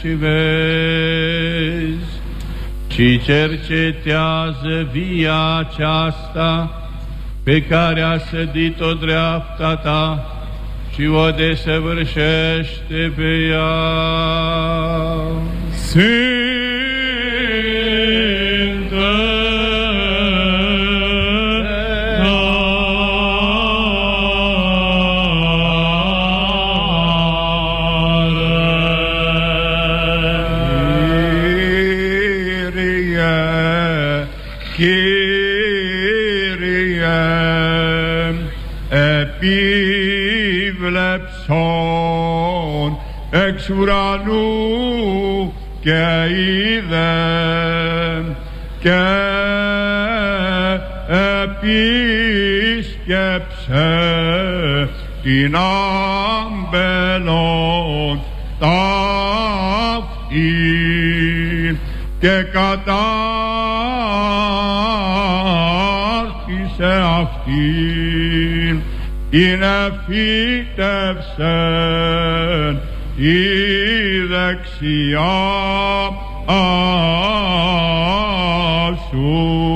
și vezi, ci cercetează via aceasta pe care a sădit-o dreapta ta și o desăvârșește pe ea. Sfânt εξ ουρανού και είδε και επίσης σε την άμπελον ταύτην και κατάρχισε αυτήν in a feat of sun is axiom of soul.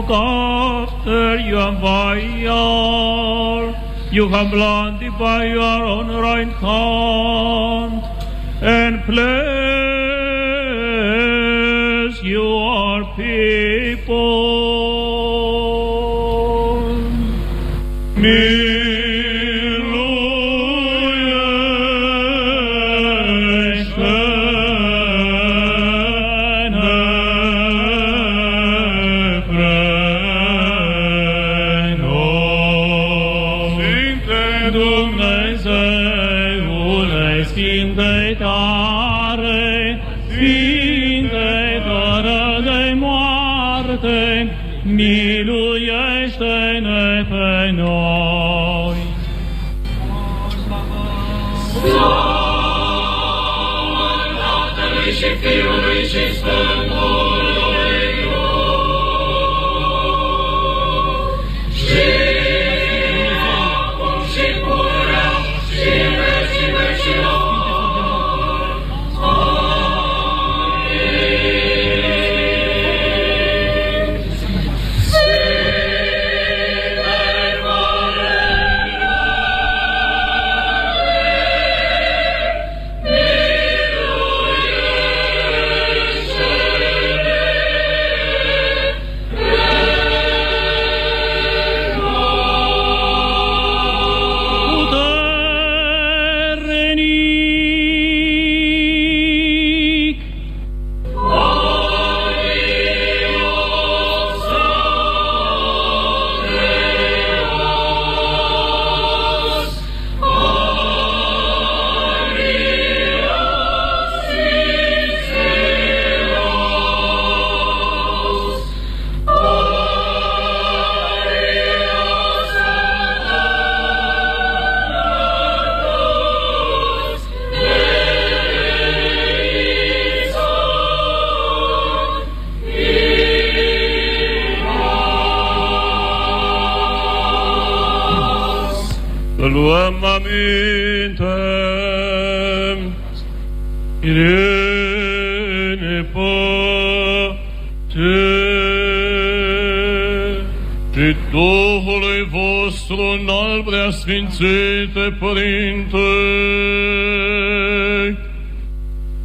Look after your vineyard. You have planted by your own right hand and place your people.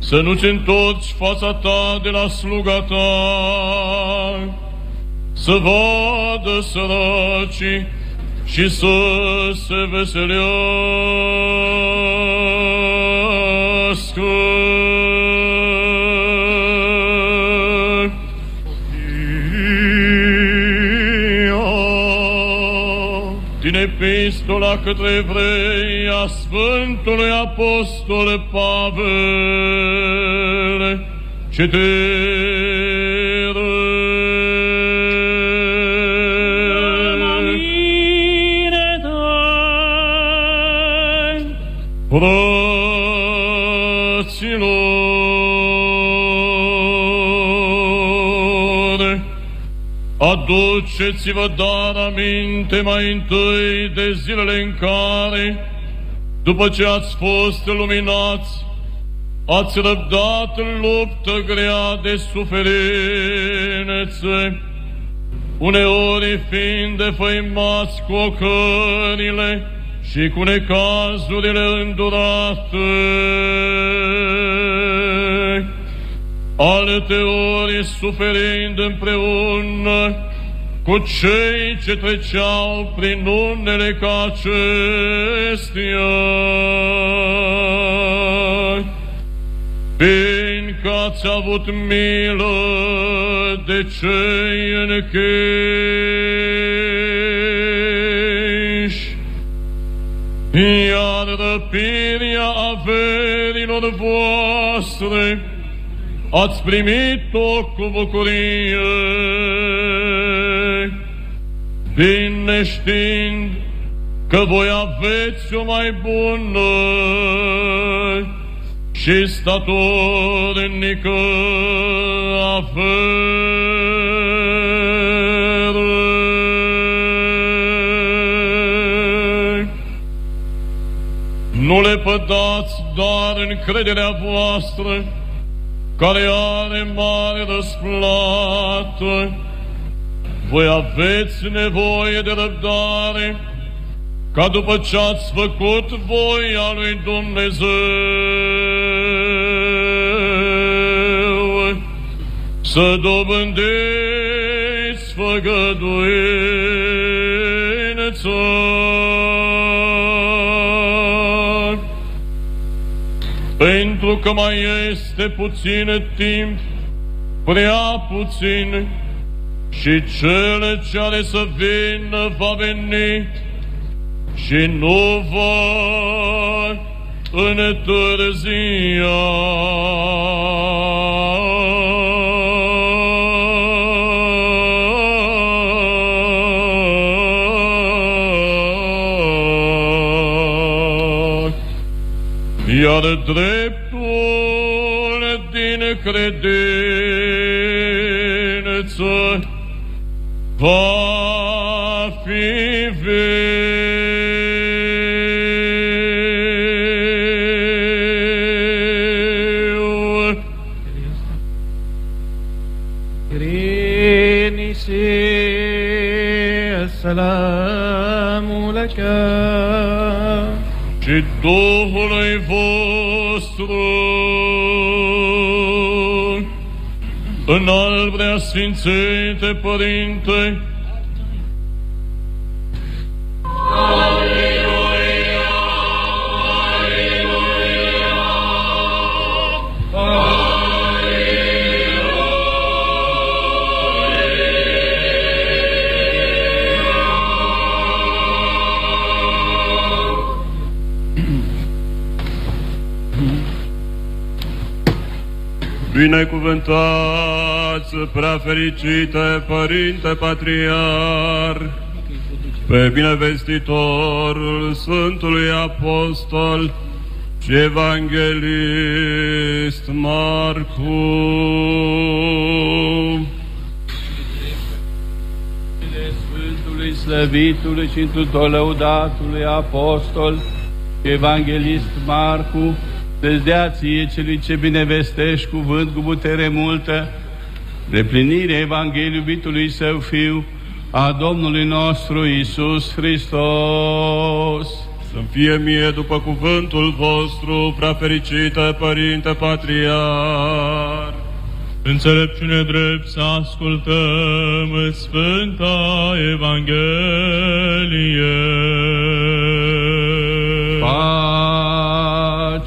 Să nu-ți întorci fața ta de la sluga ta, să vadă săracii și să se veselească. Epistola către evrei a Sfântului Apostol Pavel, citire. Fraților, aduceți-vă dar aminte mai întâi de zilele în care, după ce ați fost luminați, ați răbdat în luptă grea de suferință, uneori fiind defăimați cu ocările și cu necazurile îndurate. Alte ori suferind împreună cu cei ce treceau prin unele ca acestea. Fiindcă ați avut milă de cei încheși, iar răpirea averilor voastre ați primit-o cu bucurie, bine știind că voi aveți o mai bună și statornică aferă. Nu le pădați doar în crederea voastră, care are mare răsplată. Voi aveți nevoie de răbdare, ca după ce ați făcut voia lui Dumnezeu, să dobândiți făgăduință. Pentru că mai este puțin timp, prea puțin, și cele ce are să vină va veni și nu va întârzia. Iar dreptul din credință va fi viu. Grinisi, salamu leca. Și Duhului vostru în al prea sfințite Părinte, Binecuvântați, prea fericite Părinte Patriar, pe binevestitorul Sfântului Apostol și Evanghelist Marcu. de Sfântului, Slăvitului și tuturor lăudatului Apostol și Evanghelist Marcu, să-ți dea ție celui ce binevestești cuvânt cu putere multă, replinirea Evangheliei iubitului Său Fiu, a Domnului nostru Isus Hristos. Să-mi fie mie după cuvântul vostru, prea fericite Părinte Patriar. Înțelepciune drept să ascultăm Sfânta Evanghelie. Pace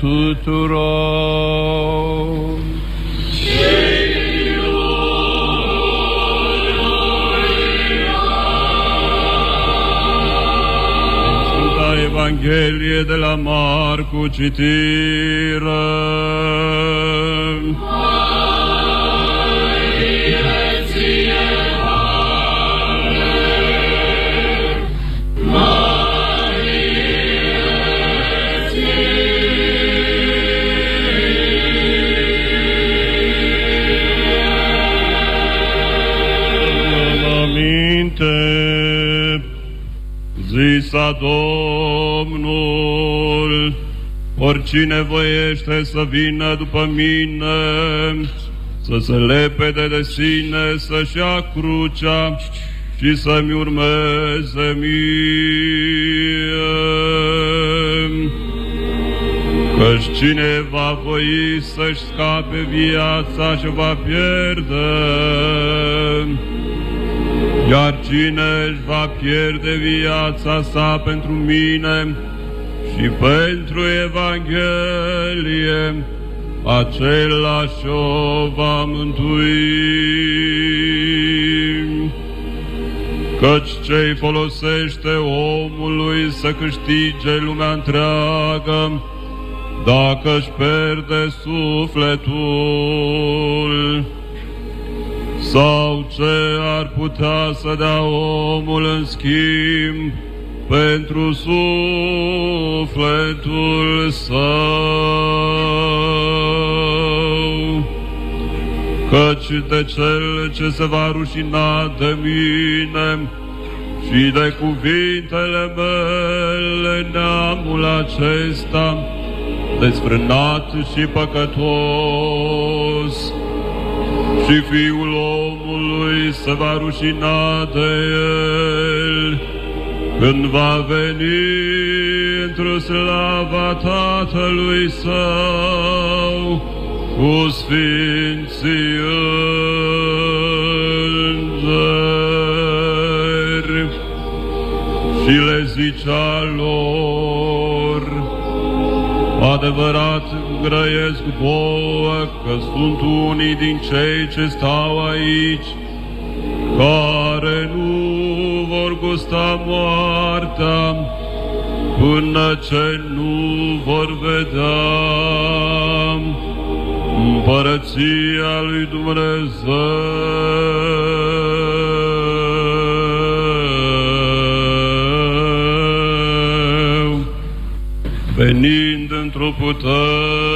tuturor! Evanghelie de la Marcu citire. Zisa Domnul, oricine voiește să vină după mine, să se lepede de sine, să-și ia crucea și să-mi urmeze mie. Căci cine va voi să-și scape viața și va pierde, Iar cine își va pierde viața sa pentru mine și pentru Evanghelie, același o va mântui. Căci ce folosește omului să câștige lumea întreagă, dacă își pierde sufletul, sau ce ar putea să dea omul în schimb pentru sufletul său. Căci de cel ce se va rușina de mine și de cuvintele mele neamul acesta, desfrânat și păcătos, și Fiul omului se va rușina de el, când va veni într-o slava Tatălui Său cu Sfinții Îngeri. Și le zicea lor, adevărat grăiesc vouă că sunt unii din cei ce stau aici, care nu vor gusta moartea până ce nu vor vedea împărăția lui Dumnezeu. Venind într-o putere,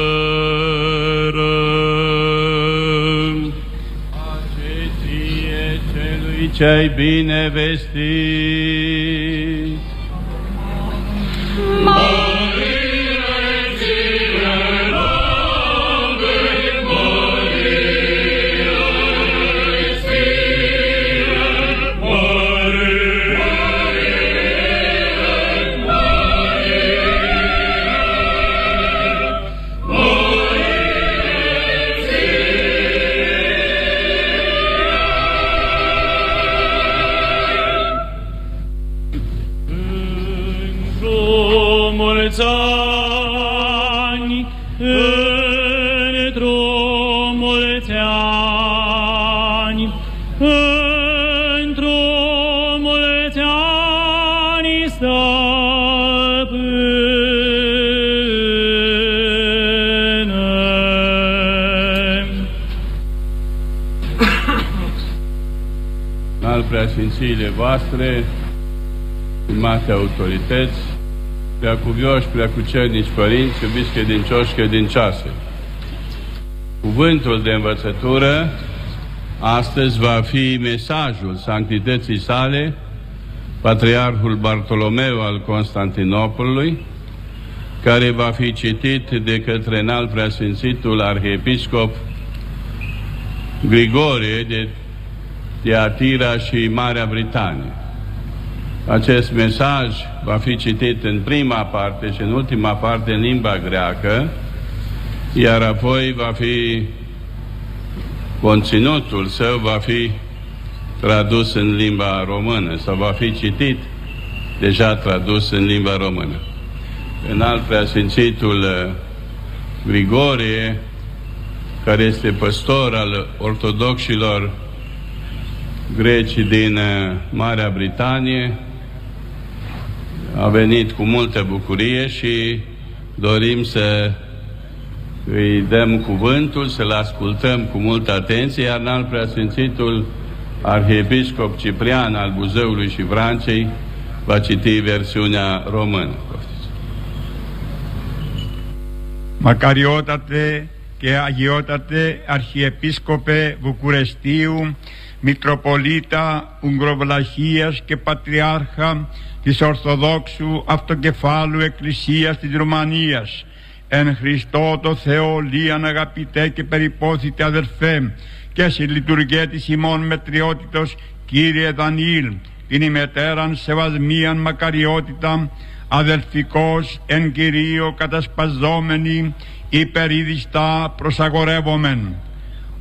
ce-ai bine vestit. Preasfințiile voastre, urmate autorități, preacuvioși, preacucernici părinți, iubiți credincioși, credincioase. Cuvântul de învățătură astăzi va fi mesajul sanctității sale, Patriarhul Bartolomeu al Constantinopolului, care va fi citit de către înalt preasfințitul arhiepiscop Grigorie de Tiatira și Marea Britanie. Acest mesaj va fi citit în prima parte și în ultima parte în limba greacă, iar apoi va fi conținutul său va fi tradus în limba română sau va fi citit deja tradus în limba română. În alt preasfințitul uh, Grigorie, care este păstor al ortodoxilor greci din uh, Marea Britanie, a venit cu multă bucurie și dorim să îi dăm cuvântul, să-l ascultăm cu multă atenție, iar în preasfințitul arhiepiscop Ciprian al Buzăului și Vrancei va citi versiunea română. Poftiți. Μακαριότατε και αγιότατε Αρχιεπίσκοπε Βουκουρεστίου, Μητροπολίτα Ουγγροβλαχίας και Πατριάρχα της Ορθοδόξου Αυτοκεφάλου Εκκλησίας της Ρουμανίας, εν Χριστώ το Θεό λίαν αγαπητέ και περιπόθητε αδερφέ, και σε λειτουργία της ημών μετριότητος Κύριε Δανιήλ, την ημετέραν σεβασμίαν μακαριότητα, αδελφικός εν Κυρίω κατασπαζόμενοι, υπερίδιστα προσαγορεύομεν.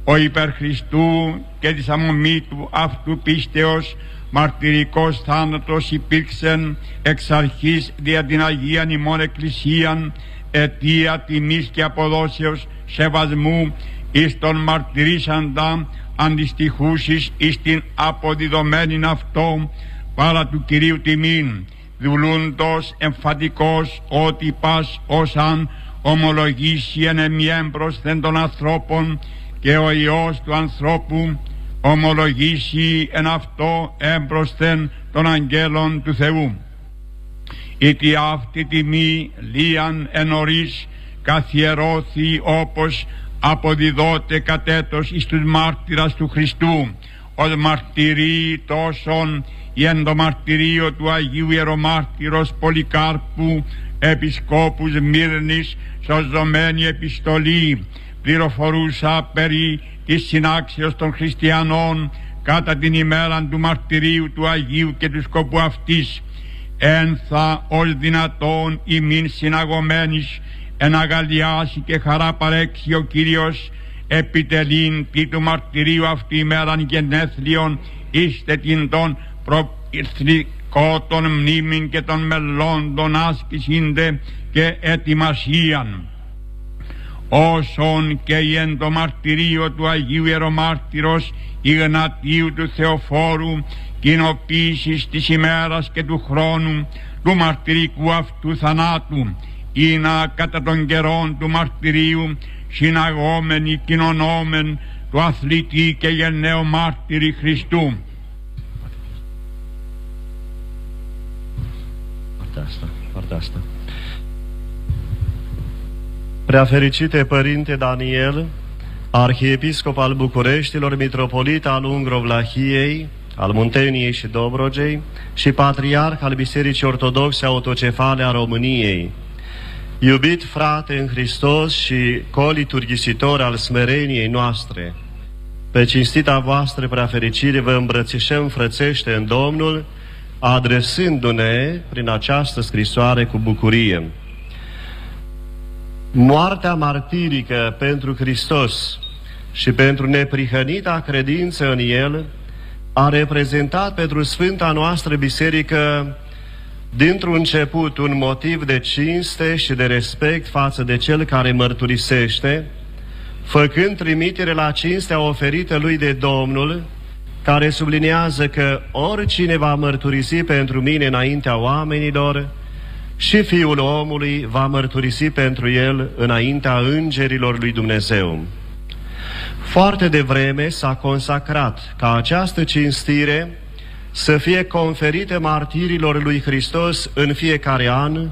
Ο υπερ Χριστού και της αμομή του αυτού πίστεως μαρτυρικός θάνατος υπήρξε εξ αρχής δια την Αγία ημών Εκκλησίαν αιτία τιμής και αποδόσεως σεβασμού εις τον μαρτυρήσαντα αντιστοιχούσεις εις την αποδιδομένη αυτό παρά του Κυρίου τιμήν δουλούντος εμφατικός ότι πας όσαν ομολογήσει εν εμιέμπροσθεν των ανθρώπων και ο Υιός του ανθρώπου ομολογήσει εν αυτό έμπροσθεν των αγγέλων του Θεού. Ήτι αυτή τιμή λίαν ενωρίς καθιερώθη όπως αποδιδότε κατέτος εις τους μάρτυρας του Χριστού ως μαρτυρεί τόσον η μαρτυρίο του Αγίου Ιερομάρτυρος Πολυκάρπου Επισκόπους Μύρνης σωζωμένη επιστολή πληροφορούσα περί της συνάξεως των χριστιανών κατά την ημέρα του μαρτυρίου του Αγίου και του σκοπού αυτής. Ένθα ως δυνατόν ημίν συναγωμένης εναγαλιάσει και χαρά παρέξει ο Κύριος επιτελήν τι του μαρτυρίου αυτή ημέραν γενέθλιον είστε την των προηθρικών μνήμην και των μελών των άσκησίντε και ετοιμασίαν όσον και η εν το μαρτυρίο του Αγίου Ιερομάρτυρος Ιγνατίου του Θεοφόρου κοινοποίησης της ημέρας και του χρόνου του μαρτυρικού αυτού θανάτου ή να κατά των καιρών του μαρτυρίου συναγόμενοι κοινωνόμεν του αθλητή και γενναίο μάρτυρη Χριστού. Πάρτε Preafericite Părinte Daniel, Arhiepiscop al Bucureștilor, Mitropolit al Ungrovlahiei, al Munteniei și Dobrogei și Patriarh al Bisericii Ortodoxe Autocefale a României, Iubit frate în Hristos și coliturghisitor al smereniei noastre, pe cinstita voastră preafericire vă îmbrățișăm frățește în Domnul, adresându-ne prin această scrisoare cu bucurie. Moartea martirică pentru Hristos și pentru neprihănita credință în El a reprezentat pentru Sfânta noastră Biserică dintr-un început un motiv de cinste și de respect față de cel care mărturisește, făcând trimitere la cinstea oferită lui de Domnul, care sublinează că oricine va mărturisi pentru mine înaintea oamenilor, și Fiul omului va mărturisi pentru el înaintea îngerilor lui Dumnezeu. Foarte devreme s-a consacrat ca această cinstire să fie conferită martirilor lui Hristos în fiecare an,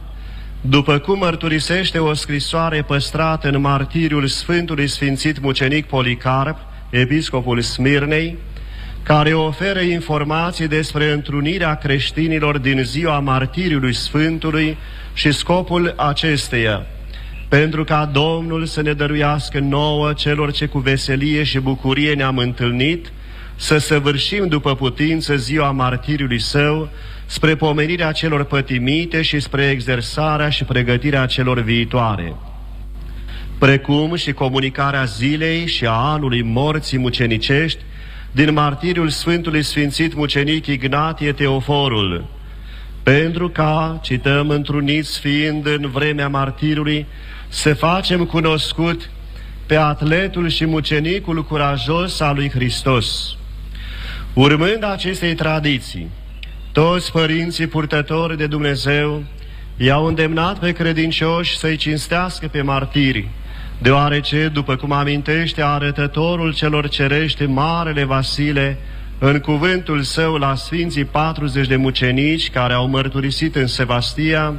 după cum mărturisește o scrisoare păstrată în martiriul Sfântului Sfințit Mucenic Policarp, episcopul Smirnei, care oferă informații despre întrunirea creștinilor din ziua martiriului Sfântului și scopul acesteia, pentru ca Domnul să ne dăruiască nouă celor ce cu veselie și bucurie ne-am întâlnit, să săvârșim după putință ziua martiriului său, spre pomenirea celor pătimite și spre exersarea și pregătirea celor viitoare. Precum și comunicarea zilei și a anului morții mucenicești din martiriul Sfântului Sfințit Mucenic Ignatie Teoforul, pentru ca, cităm, întruniți fiind în vremea martirului, să facem cunoscut pe atletul și mucenicul curajos al lui Hristos. Urmând acestei tradiții, toți părinții purtători de Dumnezeu i-au îndemnat pe credincioși să-i cinstească pe martiri, deoarece, după cum amintește arătătorul celor cerești Marele Vasile, în cuvântul său la Sfinții 40 de mucenici care au mărturisit în Sevastia,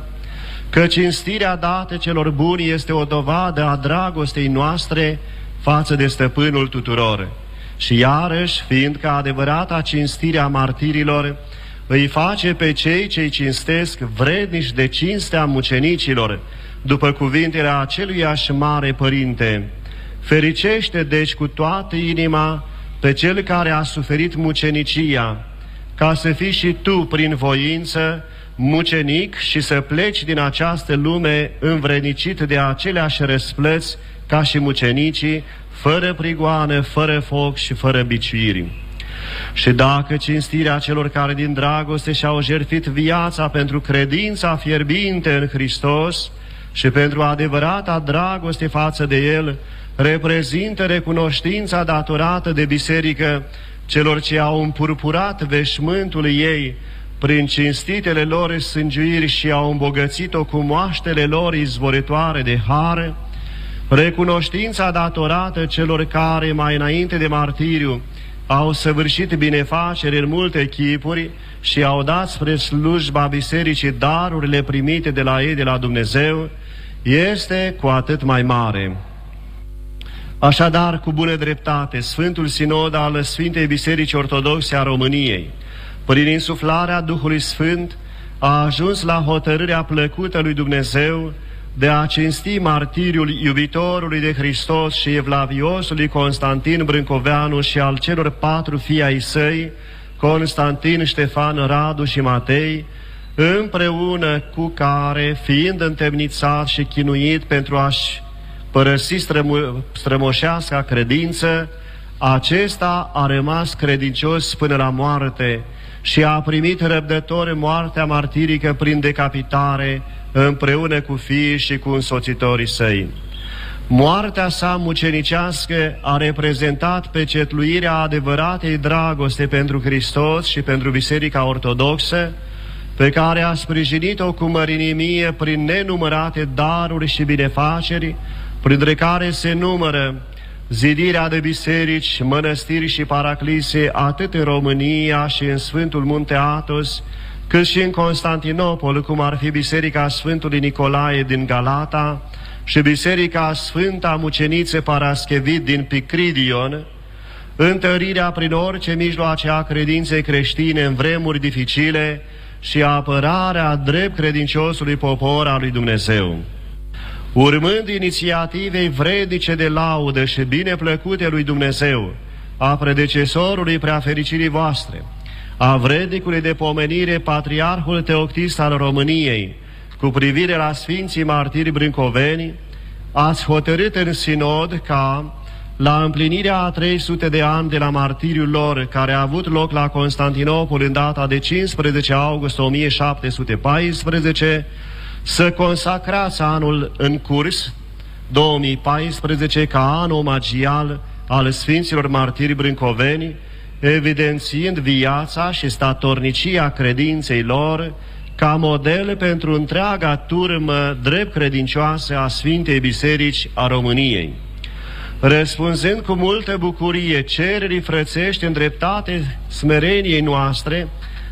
că cinstirea dată celor buni este o dovadă a dragostei noastre față de stăpânul tuturor. Și iarăși, fiindcă adevărata cinstirea martirilor îi face pe cei ce-i cinstesc vrednici de cinstea mucenicilor, după cuvintele aceluiași mare părinte, fericește deci cu toată inima pe cel care a suferit mucenicia, ca să fii și tu prin voință mucenic și să pleci din această lume învrednicit de aceleași răsplăți ca și mucenicii, fără prigoană, fără foc și fără biciuiri. Și dacă cinstirea celor care din dragoste și-au jertfit viața pentru credința fierbinte în Hristos și pentru adevărata dragoste față de El, reprezintă recunoștința datorată de biserică celor ce au împurpurat veșmântul ei prin cinstitele lor sângiuiri și au îmbogățit-o cu moaștele lor izvoritoare de har, recunoștința datorată celor care mai înainte de martiriu au săvârșit binefaceri în multe chipuri și au dat spre slujba bisericii darurile primite de la ei, de la Dumnezeu, este cu atât mai mare. Așadar, cu bună dreptate, Sfântul Sinod al Sfintei Biserici Ortodoxe a României, prin insuflarea Duhului Sfânt, a ajuns la hotărârea plăcută lui Dumnezeu de a cinsti martiriul iubitorului de Hristos și evlaviosului Constantin Brâncoveanu și al celor patru fii ai săi, Constantin, Ștefan, Radu și Matei, împreună cu care, fiind întemnițat și chinuit pentru a-și părăsi strămo strămoșească credință, acesta a rămas credincios până la moarte și a primit răbdător moartea martirică prin decapitare împreună cu fiii și cu însoțitorii săi. Moartea sa mucenicească a reprezentat pecetluirea adevăratei dragoste pentru Hristos și pentru Biserica Ortodoxă, pe care a sprijinit-o cu mărinimie prin nenumărate daruri și binefaceri, printre care se numără zidirea de biserici, mănăstiri și paraclise atât în România și în Sfântul Munte Atos, cât și în Constantinopol, cum ar fi Biserica Sfântului Nicolae din Galata și Biserica Sfânta Mucenițe Paraschevit din Picridion, întărirea prin orice mijloace a credinței creștine în vremuri dificile și apărarea drept credinciosului popor al lui Dumnezeu. Urmând inițiativei vredice de laudă și bine plăcute lui Dumnezeu, a predecesorului preafericirii voastre, a vrednicului de pomenire Patriarhul Teoctist al României, cu privire la Sfinții Martiri Brâncoveni, ați hotărât în sinod ca, la împlinirea a 300 de ani de la martiriul lor, care a avut loc la Constantinopol în data de 15 august 1714, să consacrați anul în curs, 2014, ca an omagial al Sfinților Martiri Brâncoveni, evidențiind viața și statornicia credinței lor ca model pentru întreaga turmă drept credincioasă a Sfintei Biserici a României. Răspunzând cu multă bucurie cererii frățești în dreptate smereniei noastre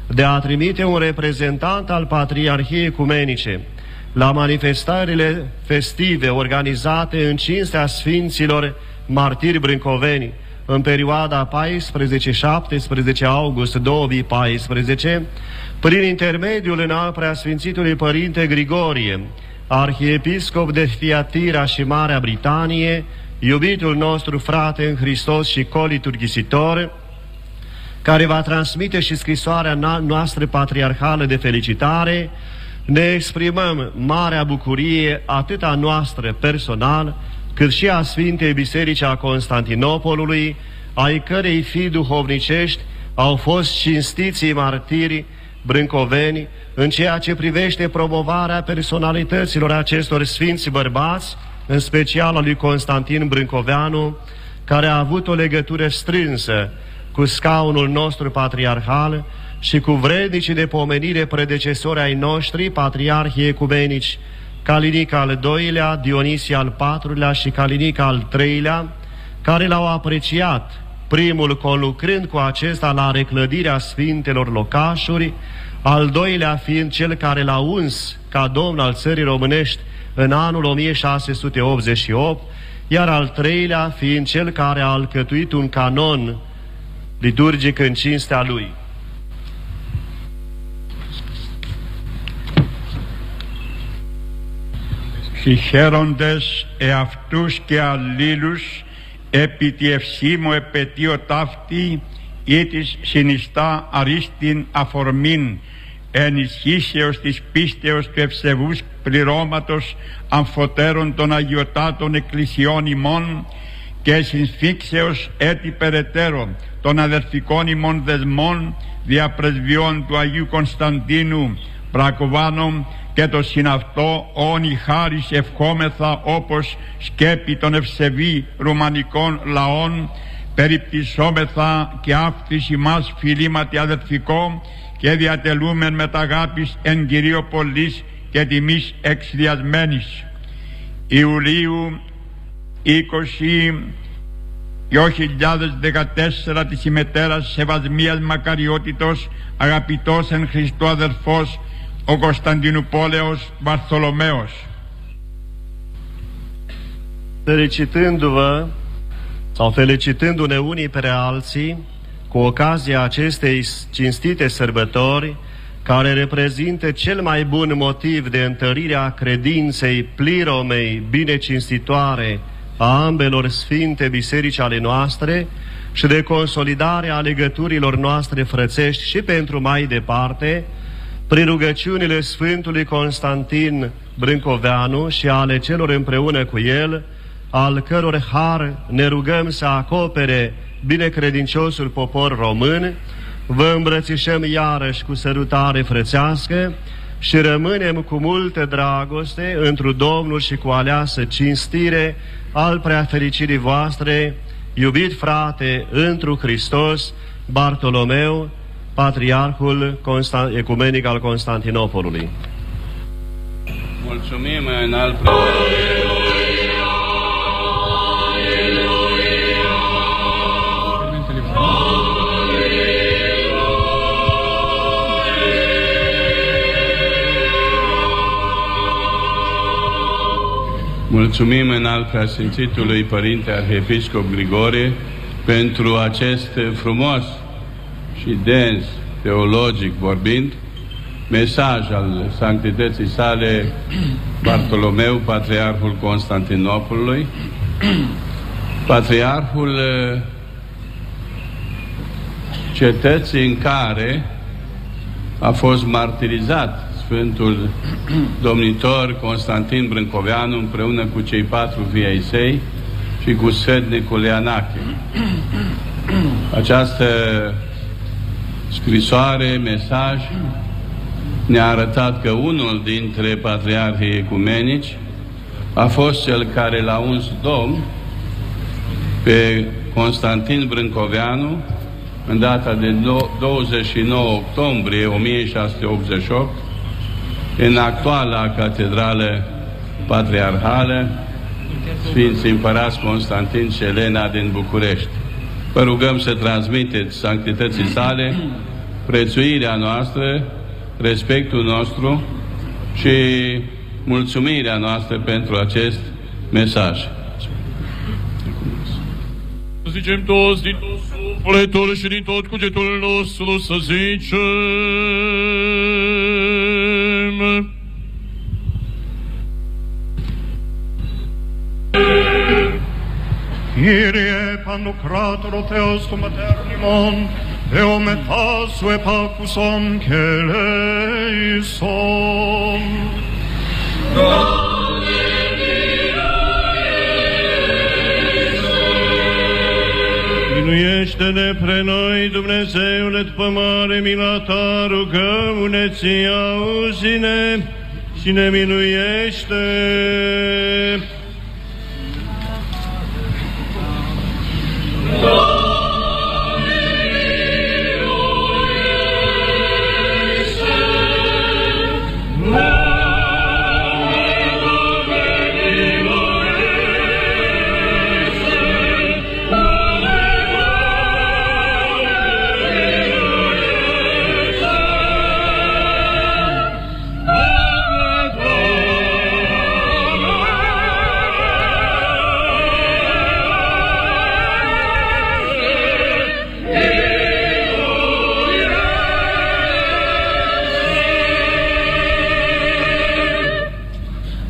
de a trimite un reprezentant al Patriarhiei Ecumenice la manifestările festive organizate în cinstea Sfinților Martiri Brâncoveni, în perioada 14-17 august 2014, prin intermediul înalt preasfințitului Părinte Grigorie, arhiepiscop de Fiatira și Marea Britanie, iubitul nostru frate în Hristos și coliturghisitor, care va transmite și scrisoarea noastră patriarhală de felicitare, ne exprimăm marea bucurie atât a noastră personal, cât și a Sfintei Biserici a Constantinopolului, ai cărei fii duhovnicești au fost cinstiții martiri brâncoveni în ceea ce privește promovarea personalităților acestor sfinți bărbați, în special al lui Constantin Brâncoveanu, care a avut o legătură strânsă cu scaunul nostru patriarhal și cu vrednicii de pomenire predecesori ai noștri, patriarhii ecumenici, Calinic al doilea, Dionisia al patrulea și Calinic al treilea, care l-au apreciat, primul conlucrând cu acesta la reclădirea sfintelor locașuri, al doilea fiind cel care l-a uns ca domn al țării românești în anul 1688, iar al treilea fiind cel care a alcătuit un canon liturgic în cinstea lui. Συγχαίροντες εαυτούς και αλλήλους επί τη ευσύμω επαιτίο ταύτη ή της συνιστά αρίστην αφορμήν ενισχύσεως της πίστεως του ευσεβούς πληρώματος αμφωτέρων των αγιωτάτων εκκλησιών ημών και συνσφίξεως έτη περαιτέρω των αδερφικών ημών δεσμών δια πρεσβειών του Αγίου Κωνσταντίνου Πρακοβάνων και το συναυτό όνει χάρις ευχόμεθα όπως σκέπη των ευσεβή ρουμανικών λαών περιπτυσσόμεθα και αύξηση μας φιλήματι αδερφικό και διατελούμεν με τα αγάπης εν κυρίω πολλής και τιμής εξδιασμένης. Ιουλίου 20 2014 της ημετέρας Σεβασμίας Μακαριότητος αγαπητός εν Χριστώ αδερφός ο Κωνσταντινούπολεος Βαρθολομαίος. Felicitându-vă sau felicitându-ne unii pe alții cu ocazia acestei cinstite sărbători care reprezintă cel mai bun motiv de întărire a credinței pliromei binecinstitoare a ambelor sfinte biserici ale noastre și de consolidare a legăturilor noastre frățești și pentru mai departe, prin rugăciunile Sfântului Constantin Brâncoveanu și ale celor împreună cu el, al căror har ne rugăm să acopere binecredinciosul popor român, vă îmbrățișăm iarăși cu sărutare frățească și rămânem cu multă dragoste întru Domnul și cu aleasă cinstire al preafericirii voastre, iubit frate întru Hristos, Bartolomeu, Patriarhul Constant Ecumenic al Constantinopolului. Mulțumim în alt Mulțumim în al preasfințitului Părinte Arhiepiscop Grigore pentru acest frumos și dens, teologic vorbind, mesaj al sanctității sale Bartolomeu, Patriarhul Constantinopolului, Patriarhul eh, cetății în care a fost martirizat Sfântul Domnitor Constantin Brâncoveanu împreună cu cei patru viei săi și cu Sfântul Leanache. Această scrisoare, mesaj, ne-a arătat că unul dintre patriarhii ecumenici a fost cel care l-a uns Domn pe Constantin Brâncoveanu în data de 29 octombrie 1688 în actuala catedrală patriarhală Sfinții Împărați Constantin și Elena din București. Vă rugăm să transmiteți sanctității sale prețuirea noastră, respectul nostru și mulțumirea noastră pentru acest mesaj. Zicem toți din tot sufletul și din tot cugetul nostru să zicem Kyrie panucrator Theos cum eternimon, Deo metasue pacusom celeison. Miluiește-ne pre noi, Dumnezeule, după mare mila ta, rugăm-ne ție, auzi-ne și ne miluiește. Oh!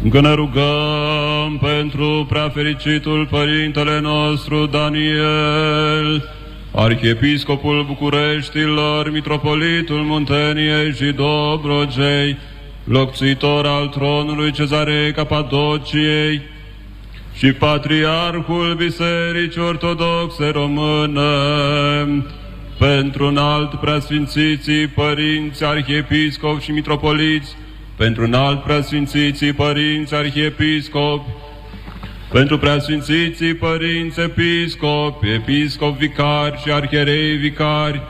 Încă ne rugăm pentru preafericitul Părintele nostru Daniel, Arhiepiscopul Bucureștilor, Mitropolitul Munteniei și Dobrogei, locțuitor al tronului Cezarei Capadociei, și Patriarhul Bisericii Ortodoxe Române, pentru un alt preasfințiții părinți, arhiepiscopi și mitropoliți, pentru un alt preasfințiții părinți, arhiepiscopi, pentru preasfințiții părinți, episcopi, episcopi vicari și arhierei vicari,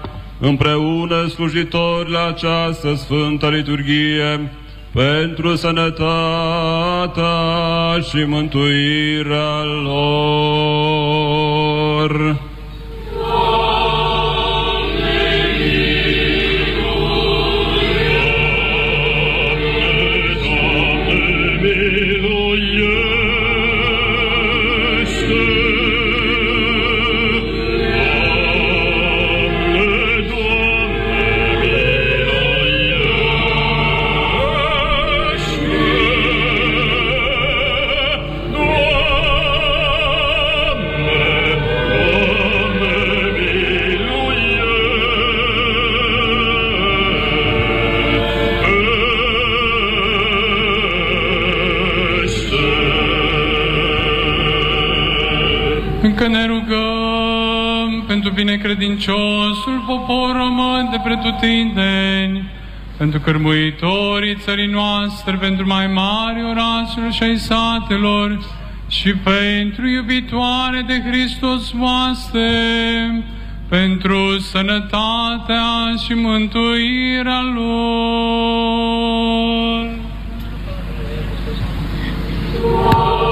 împreună slujitori la această Sfântă Liturghie, pentru sănătatea și mântuirea lor. Pentru binecredinciosul popor român de pretutindeni, pentru cărmuitorii țării noastre, pentru mai mari orașelor și ai satelor, și pentru iubitoare de Hristos voastre, pentru sănătatea și mântuirea lor. Încă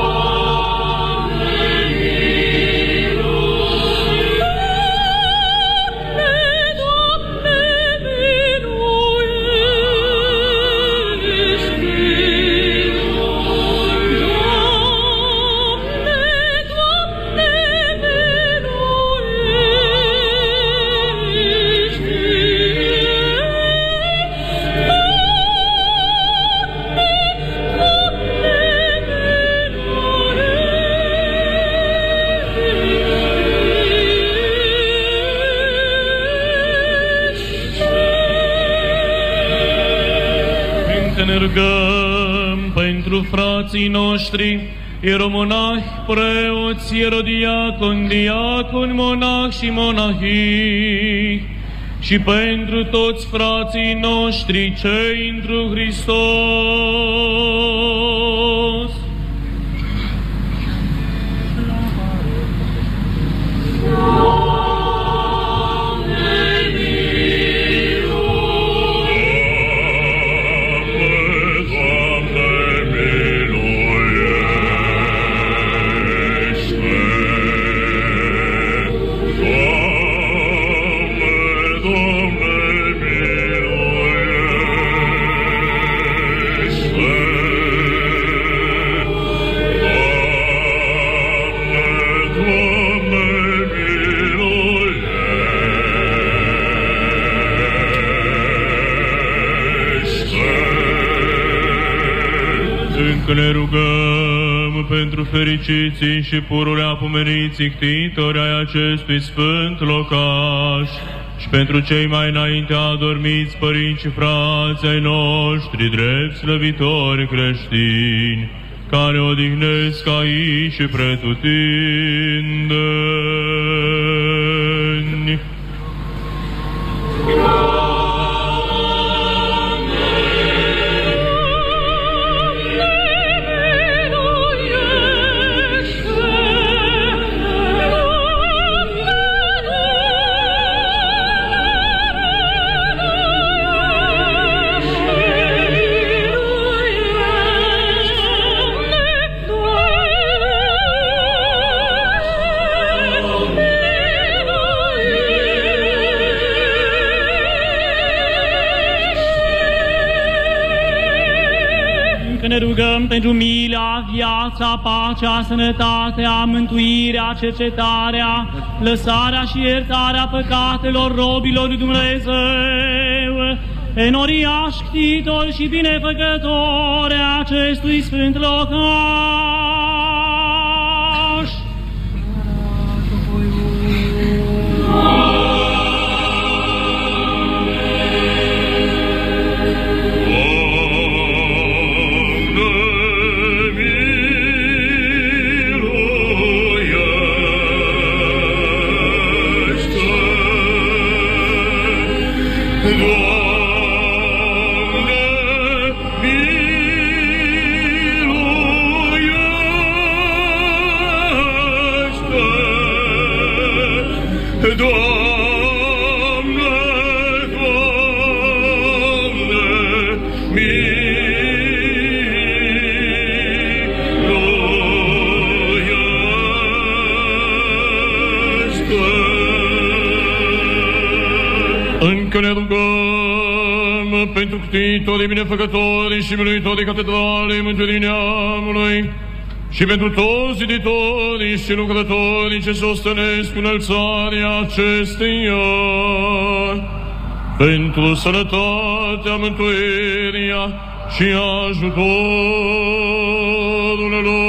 pentru frații noștri, ieromonahi, preoți, ierodiaconi, diaconi, monahi și monahii, și pentru toți frații noștri cei întru Hristos. Pentru fericiții și pururea pomeniții ctitori ai acestui sfânt locaș și pentru cei mai înainte adormiți părinți și frați ai noștri, drept slăvitori creștini, care odihnesc aici și pretutindeni. Rugăm pentru mila, viața, pacea, sănătatea, mântuirea, cercetarea, lăsarea și iertarea păcatelor robilor lui Dumnezeu, enoriaș, ctitor și binefăcător acestui sfânt locaș. Rugăm pentru ctitorii binefăcătorii și miluitorii catedralei Mântuirii Neamului și pentru toți ziditorii și lucrătorii ce se ostenesc cu înălțarea acesteia, pentru sănătatea, mântuirea și ajutorul lor.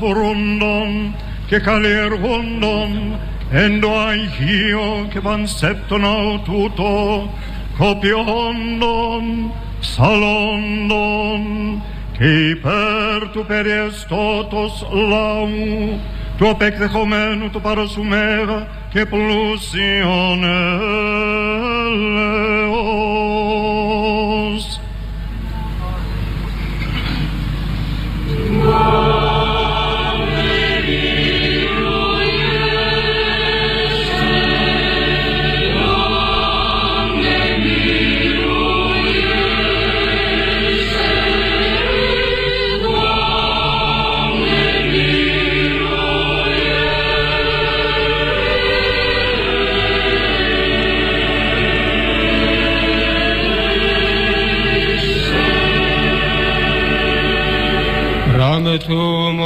δώρα και καλλιεργούντον εν το Αγίο και πανσέπτον αυτούτο κοπιόντον, ψαλόντον και υπέρ του περιεστώτος λαού του απεκδεχομένου του παροσουμέρα και πλούσιον.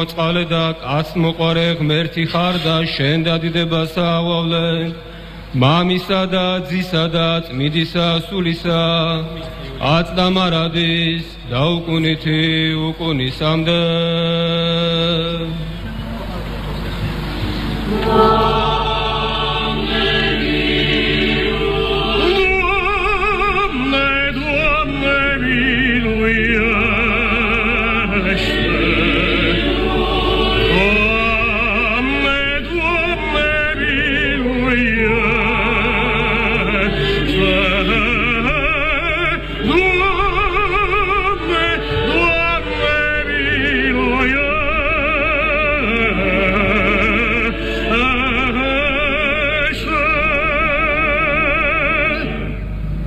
მოწყალე და კაც მოყარე ღმერთი ხარ და შენ დადიდებასა ავავლე მამისა და ძისა და წმიდისა სულისა აწდა მარადის და უკუნითი უკუნისამდე. Doamne,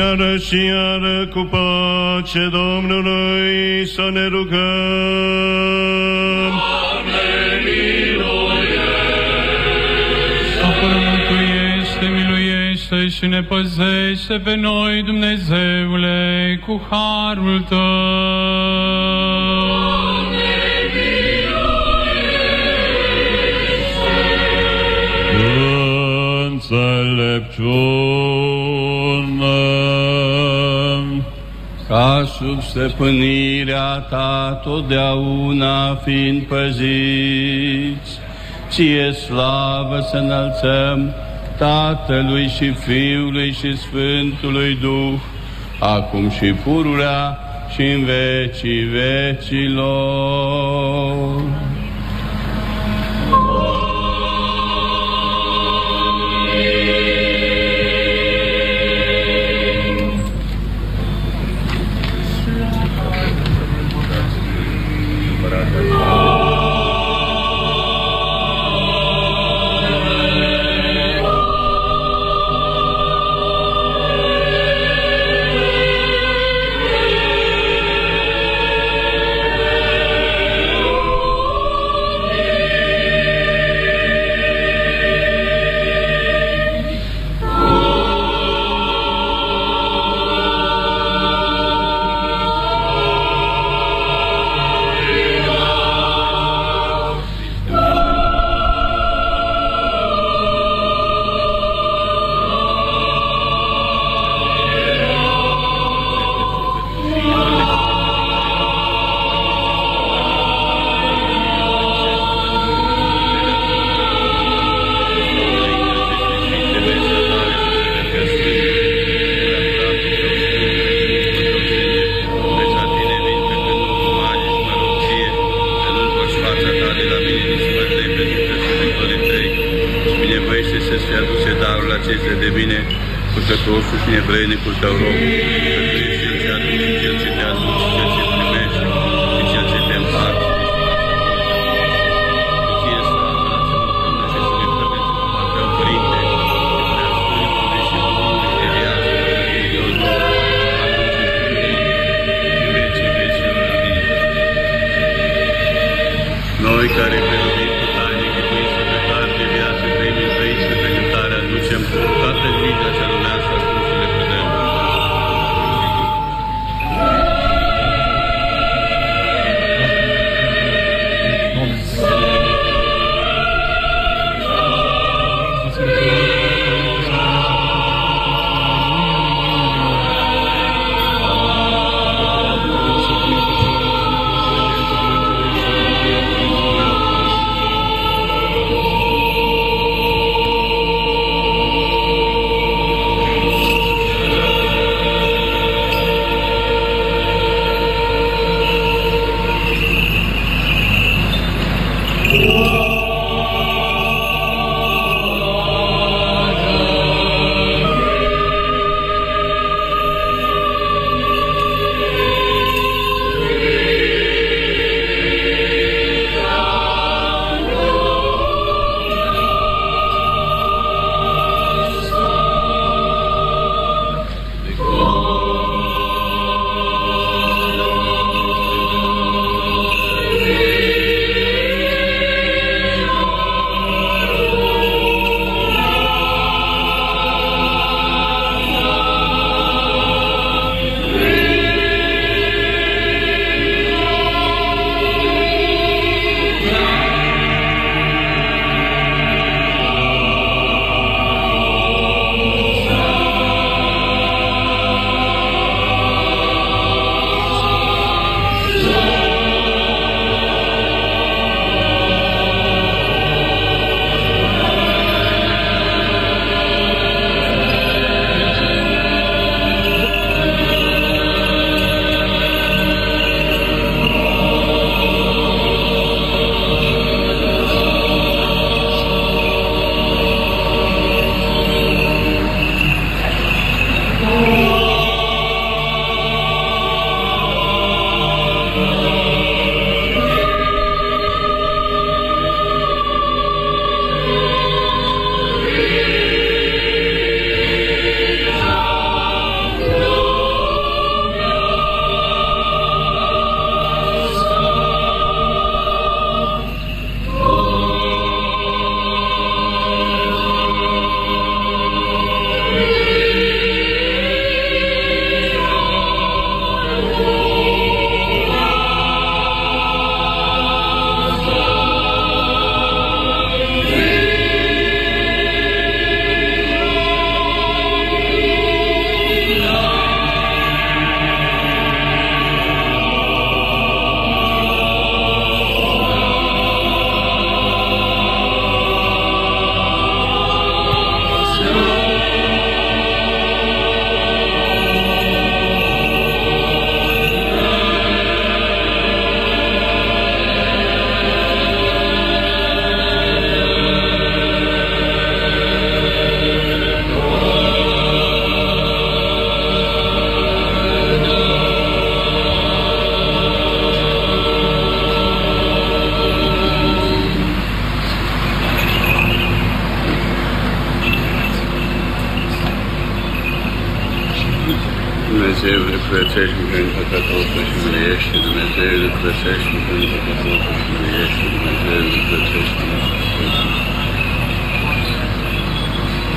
Iară și iară cu pace Domnului să ne rugăm. Apără, mântuiește, miluiește și ne păzește pe noi, Dumnezeule, cu harul Tău. înțelepciune. Ca sub stăpânirea ta totdeauna fiind păziți, ție slavă să înălțăm Tatălui și Fiului și Sfântului Duh, acum și pururea și în vecii vecilor.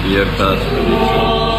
Yeah, that's really cool.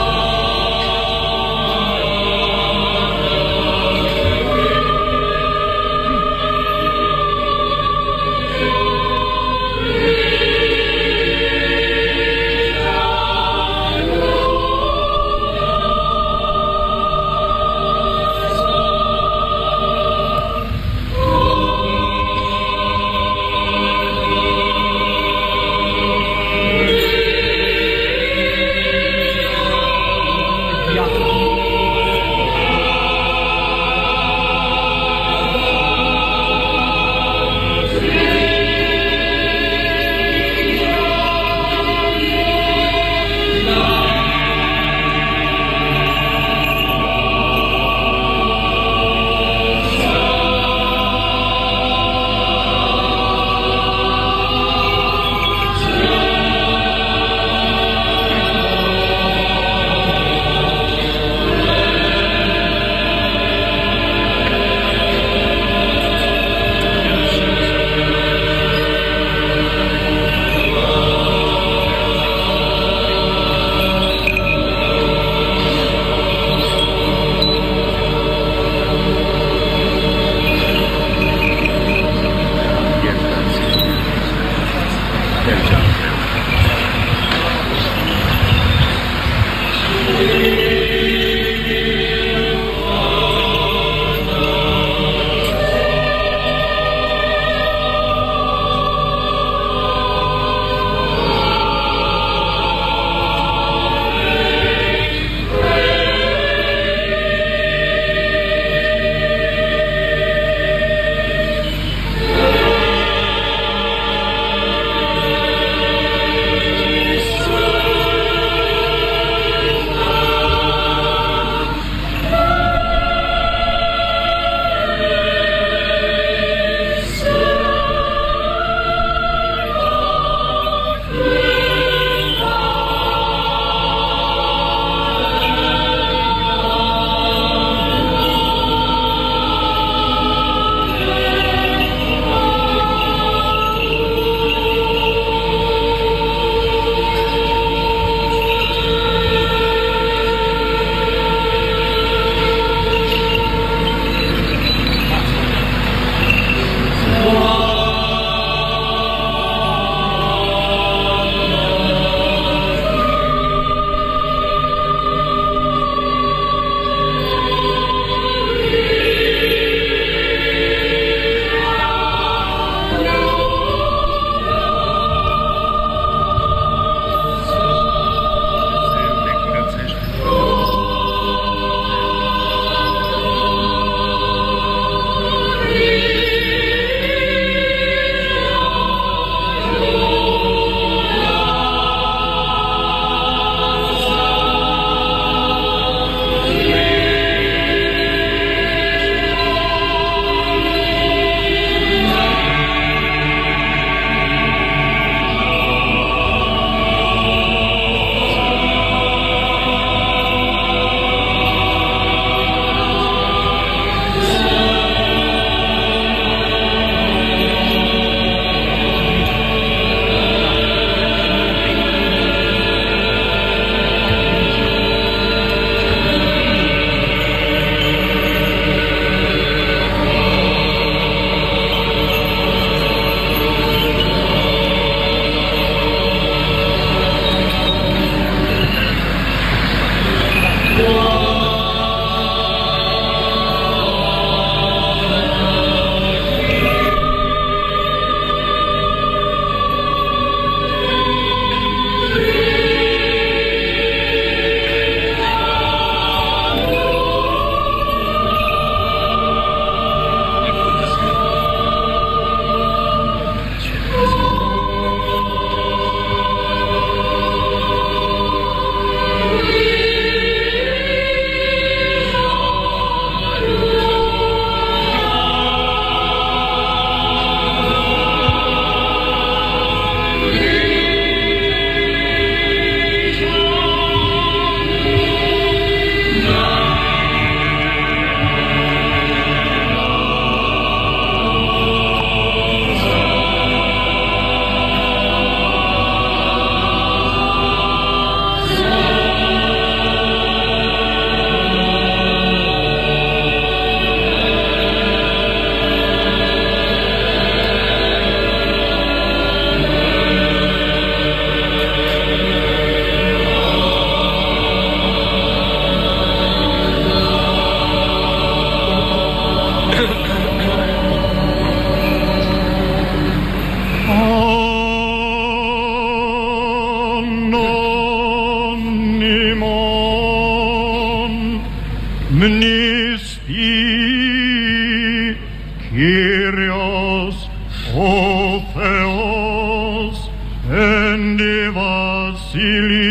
Sicily.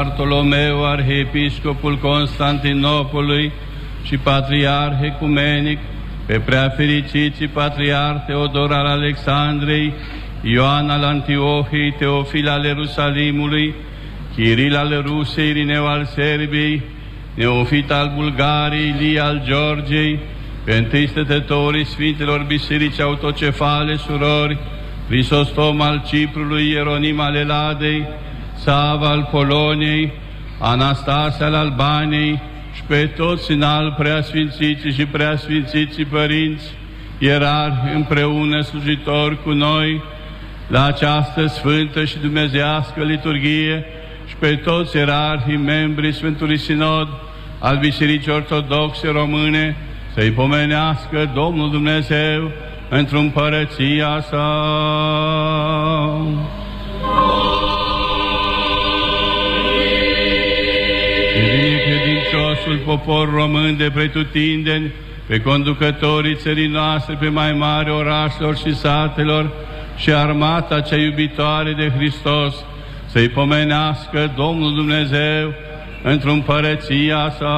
Bartolomeu, Arhiepiscopul Constantinopolului și Patriarh Ecumenic, pe prea fericiții Patriarh Teodor al Alexandrei, Ioan al Antiohiei, Teofil al Ierusalimului, Chiril al Rusei, Irineu al Serbiei, Neofit al Bulgariei, Ilie al Georgiei, pe întâi stătătorii Sfintelor Biserici Autocefale, surori, Crisostom al Ciprului, Ieronim al Eladei, Sava al Poloniei, Anastasia al Albaniei și pe toți în al preasfințiții și preasfințiții părinți, ierarhi împreună slujitori cu noi, la această sfântă și dumnezească liturghie și pe toți ierarhii membrii Sfântului Sinod al Bisericii Ortodoxe Române, să-i pomenească Domnul Dumnezeu într-o împărăția sa. credinciosul popor român de pretutindeni, pe conducătorii țării noastre, pe mai mari orașelor și satelor și armata cea iubitoare de Hristos, să-i pomenească Domnul Dumnezeu într-o împărăția sa.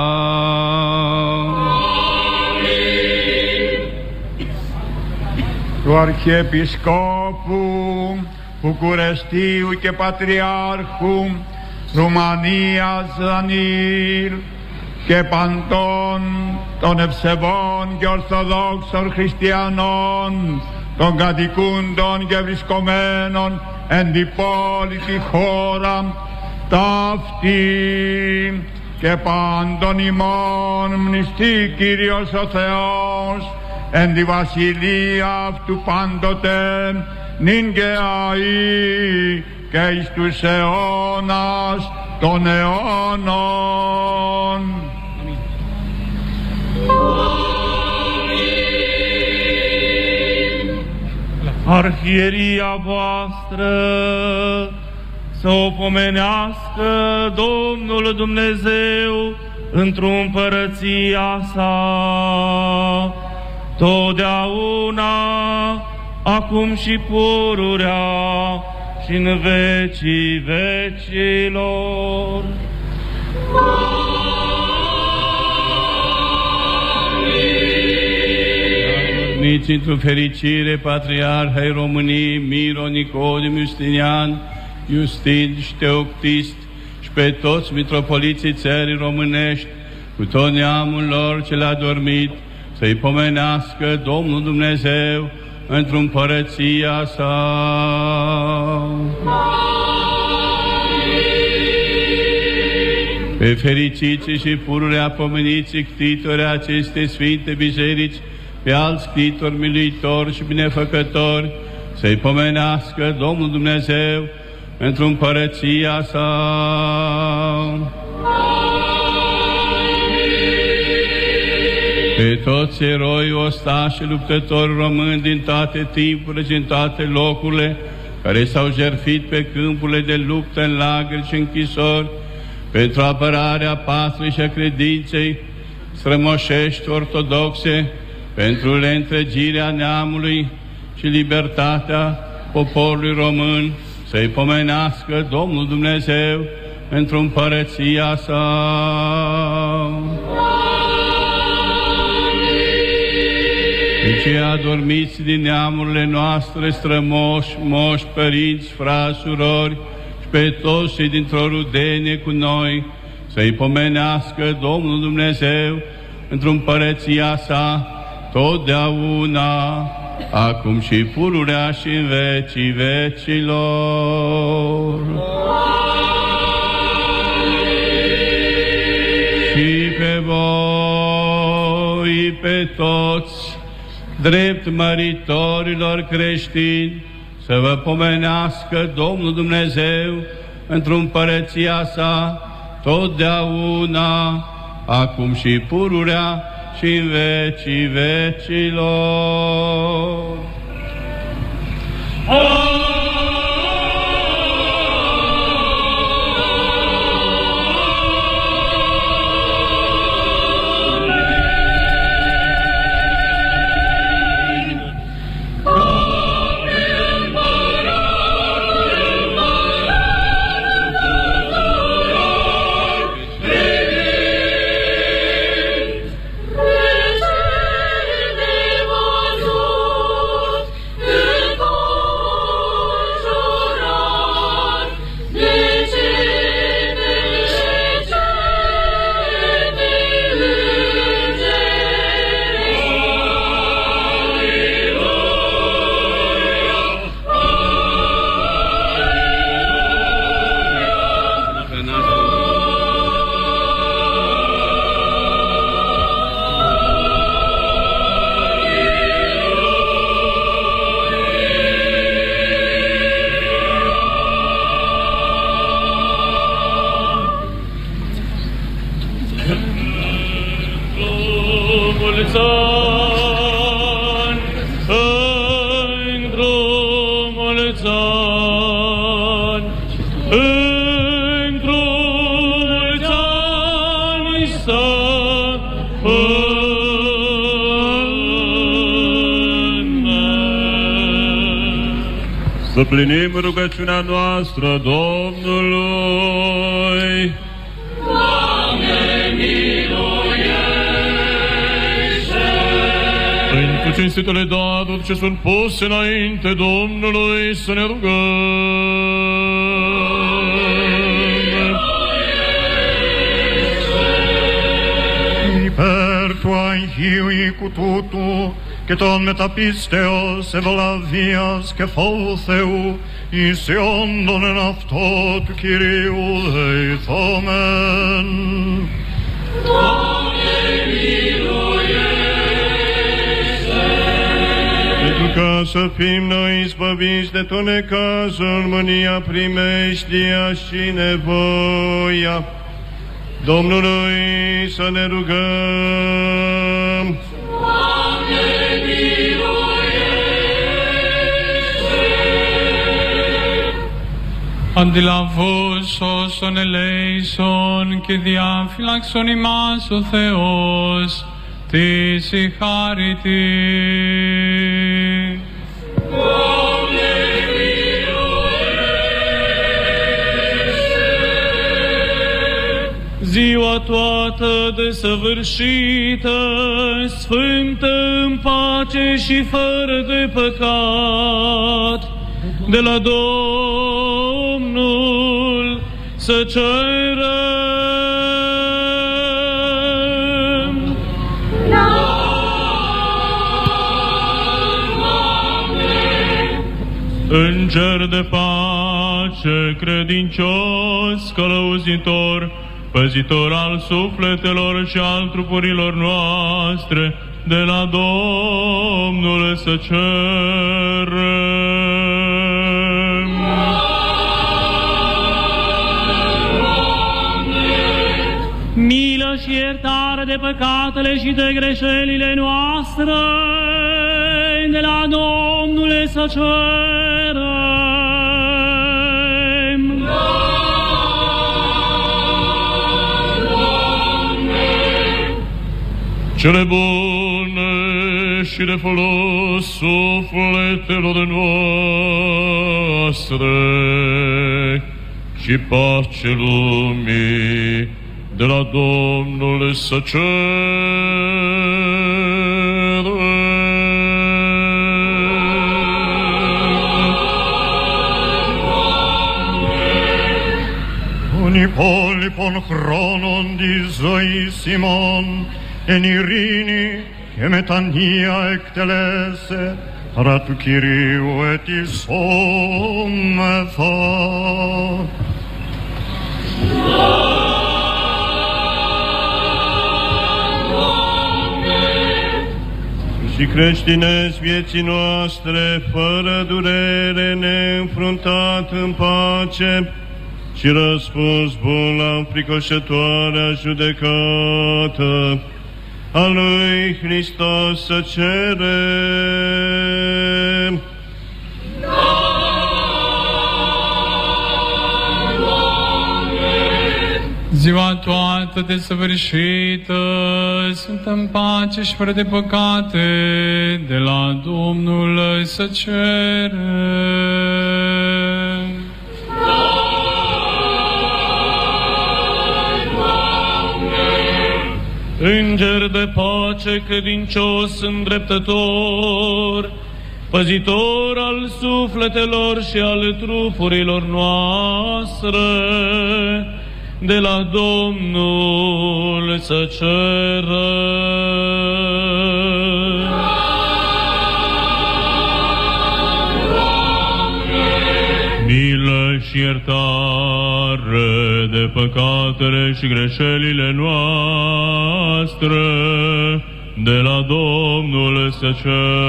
του Αρχιεπισκόπου Βουκουρεστίου και Πατριάρχου Ρουμανίας Δανίλ Και παντών των ευσεβών και ορθοδόξων χριστιανών των κατοικούντων και βρισκομένων εν την πόλη χώρα ταύτη και πάντων ημών μνηστεί Κύριος ο Θεός εν τη βασιλεία αυτού πάντοτε νυν και αεί και εις τους αιώνας των αιώνων. Arhieria voastră să o pomenească Domnul Dumnezeu într-o împărăția sa, totdeauna, acum și pururea și în vecii vecilor. Dormiți într-o fericire, Patriarh ai României, Miro, Nicodim, Justinian, Justin și Teoctist și pe toți mitropoliții țării românești, cu tot neamul lor ce l-a dormit, să-i pomenească Domnul Dumnezeu într-o împărăția sa. Pe fericiții și pururea pomeniții ctitori acestei sfinte biserici, pe alți ctitori militori și binefăcători, să-i pomenească Domnul Dumnezeu într-o împărăția sa. Pe toți eroi, ostași și luptători români din toate timpurile și în toate locurile, care s-au jertfit pe câmpurile de luptă în lagări și închisori, pentru apărarea patriei și a credinței strămoșești ortodoxe, pentru reîntregirea neamului și libertatea poporului român, să-i pomenească Domnul Dumnezeu într-o împărăția sa. Pe cei adormiți din neamurile noastre, strămoși, moși, părinți, frați, surori, și pe toți cei dintr-o rudenie cu noi, să-i pomenească Domnul Dumnezeu într-o împărăția sa, totdeauna, acum și pururea și în vecii vecilor. Și pe voi, pe toți, drept măritorilor creștini, să vă pomenească Domnul Dumnezeu într-o împărăția sa, totdeauna, acum și pururea și în vecii vecilor. Să plinim rugăciunea noastră Domnului. Pentru cinstitele daruri ce sunt puse înainte Domnului să ne rugăm. Per tuai hiui cu tutu, Και τον με τα και σε βολαβιά, σε φόλθεο, ει όντωνε ναυτότου, κυρίω, λέει τόμεν. Λόγια, ειδικά σε πίμνο, εις βαβίστη, το νεκάζα, η μοίρα, η μοίρα, η μοίρα, η. Αντιλαβούς των ελέησον και διαφυλάξον ημάς ο Θεός της η χάρητη. Ziua toată desăvârșită, sfântă în pace și fără de păcat, de la Domnul să cerem. Înger de pace, credincios, călăuzitor, păzitor al sufletelor și al trupurilor noastre, de la Domnul să cerem. milă și iertare de păcatele și de greșelile noastre, de la Domnul să cerem. Cele bune și de folos sufletelor noastre și pace lumii de la Domnul să Unipolipon chronon di Simon, enirini, και μετανία εκτελέσε, παρά του Κυρίου ετισόμεθα. și creștinezi vieții noastre, fără durere, neînfruntat în pace și răspuns bun la înfricoșătoarea judecată a lui Hristos să cerem. Ziua toată desăvârșită, suntem pace și fără de păcate, de la Domnul să cerem. Înger de pace, credincios îndreptător, păzitor al sufletelor și al trupurilor noastre, de la Domnul să ceră. Milă și iertare de păcatele și greșelile noastre, de la Domnul să cerem.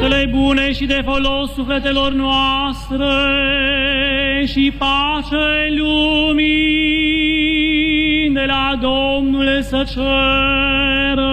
cele bune și de folos sufletelor noastre și pace lumii de la Domnul să cerem.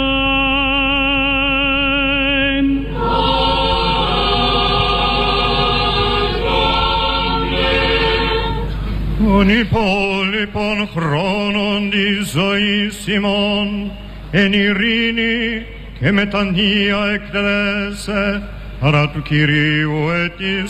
των υπόλοιπων χρόνων τη ζωή ημών εν ειρήνη και μετανία εκτελέσε παρά του Κυρίου ετησόμεθα.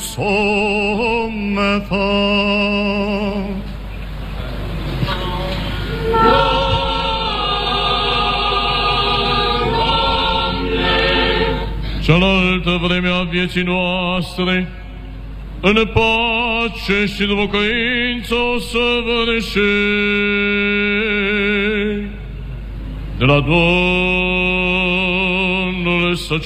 Cealaltă vreme a vieții noastre, în pace și după căință o să vă de la Domnul să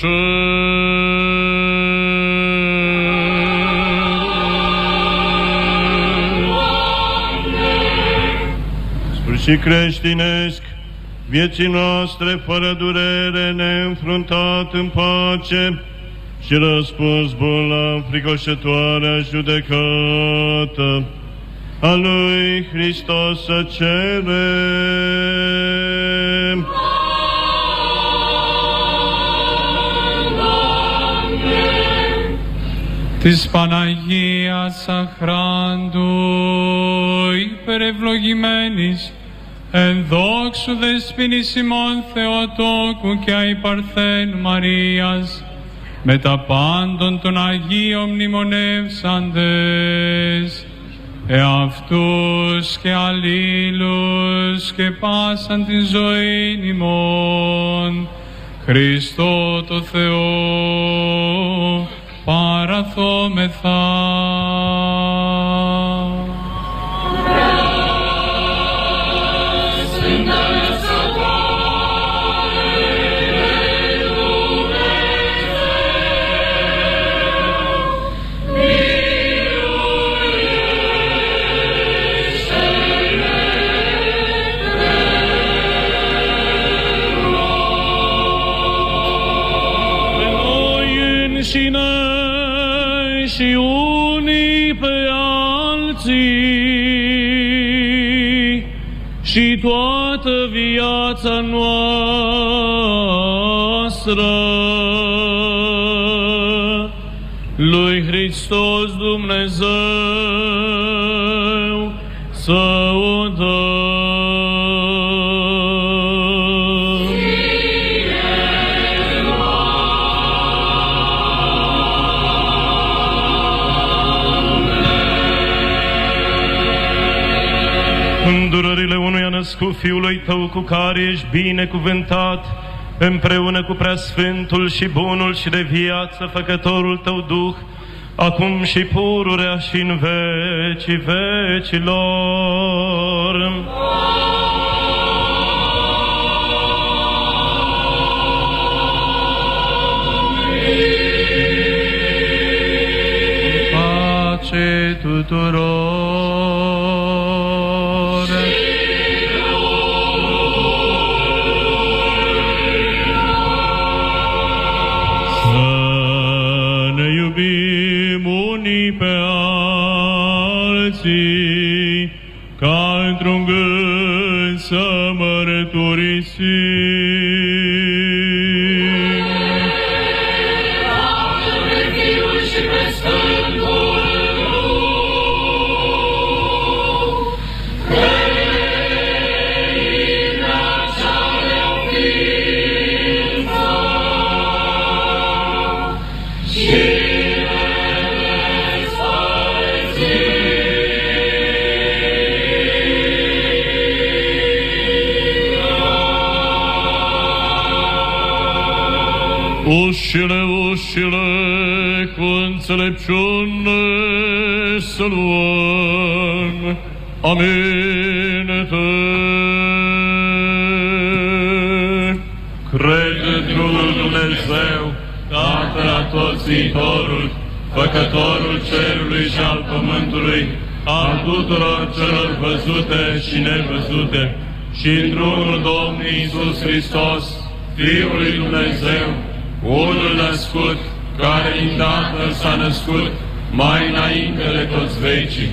și creștinesc, vieții noastre fără durere, neînfruntat în pace și răspuns bun la înfricoșătoarea judecată a lui Hristos să cerem. της Παναγίας Αχράντου υπερευλογημένης εν δόξου δεσποινής ημών Θεοτόκου και αϊπαρθέν Μαρίας με τα πάντων των Αγίων μνημονεύσαντες εαυτούς και αλλήλους και πάσαν την ζωή ημών Χριστό το Θεό παραθόμεθα. Înșine și unii pe alții. Și toată viața noastră lui Hristos Dumnezeu Fiului Tău cu care ești binecuvântat, împreună cu Preasfântul și Bunul și de viață Făcătorul Tău Duh, acum și pururea și în vecii vecilor. Pace tuturor! Alții, ca într-un gând să mărturisim. Ușile, ușile, cu înțelepciune să luăm. Amin. Cred într-unul Dumnezeu, Tatăl Atotțitorul, Făcătorul cerului și al pământului, al tuturor celor văzute și nevăzute, și într-unul Domnul Iisus Hristos, Fiul lui Dumnezeu, unul născut, care din Tatăl s-a născut, mai înainte de toți vecii,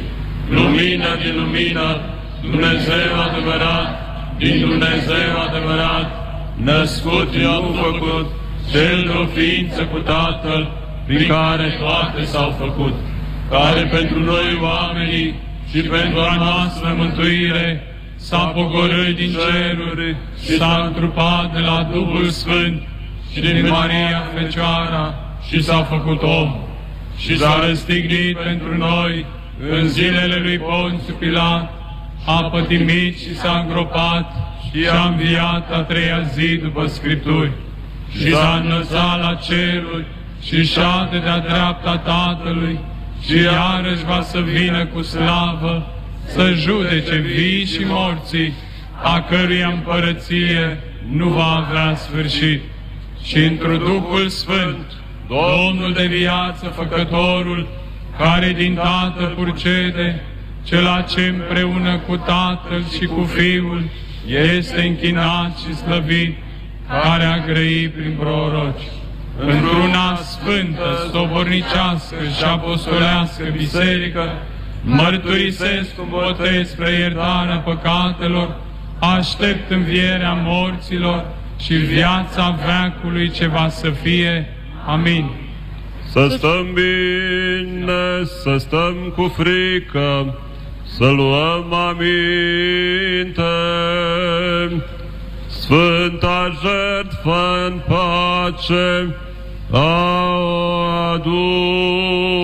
lumină din lumină, Dumnezeu adevărat, din Dumnezeu adevărat, născut i-au făcut, cel de o ființă cu Tatăl, prin care toate s-au făcut, care pentru noi oamenii și pentru a noastră mântuire s-a pogorât din ceruri și s-a întrupat de la Duhul Sfânt și din Maria Fecioara și s-a făcut om. Și s-a răstignit pentru noi în zilele lui Ponțiu Pilat, a pătimit și s-a îngropat și a înviat a treia zi după Scripturi. Și s-a înălțat la ceruri și șade de-a dreapta Tatălui și iarăși va să vină cu slavă să judece vii și morții, a căruia împărăție nu va avea sfârșit. Și într Duhul Sfânt, Domnul de viață, Făcătorul, care din Tatăl purcede, cela ce împreună cu Tatăl și cu Fiul este închinat și slăvit, care a grăit prin proroci. Într-una sfântă, sobornicească și apostolească biserică, mărturisesc cu botez spre iertarea păcatelor, aștept învierea morților și viața veacului ce va să fie. Amin. Să stăm bine, să stăm cu frică, să luăm aminte. Sfânta jertfă în pace, a aduce.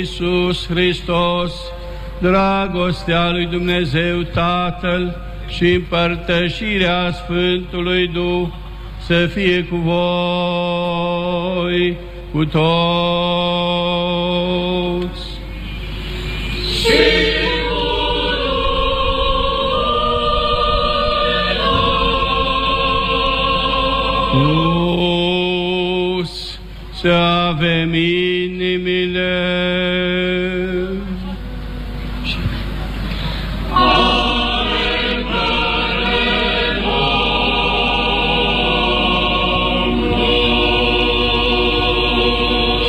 Nostru Isus Hristos, dragostea lui Dumnezeu Tatăl și împărtășirea Sfântului Duh să fie cu voi, cu toți. Sus, să avem inimile.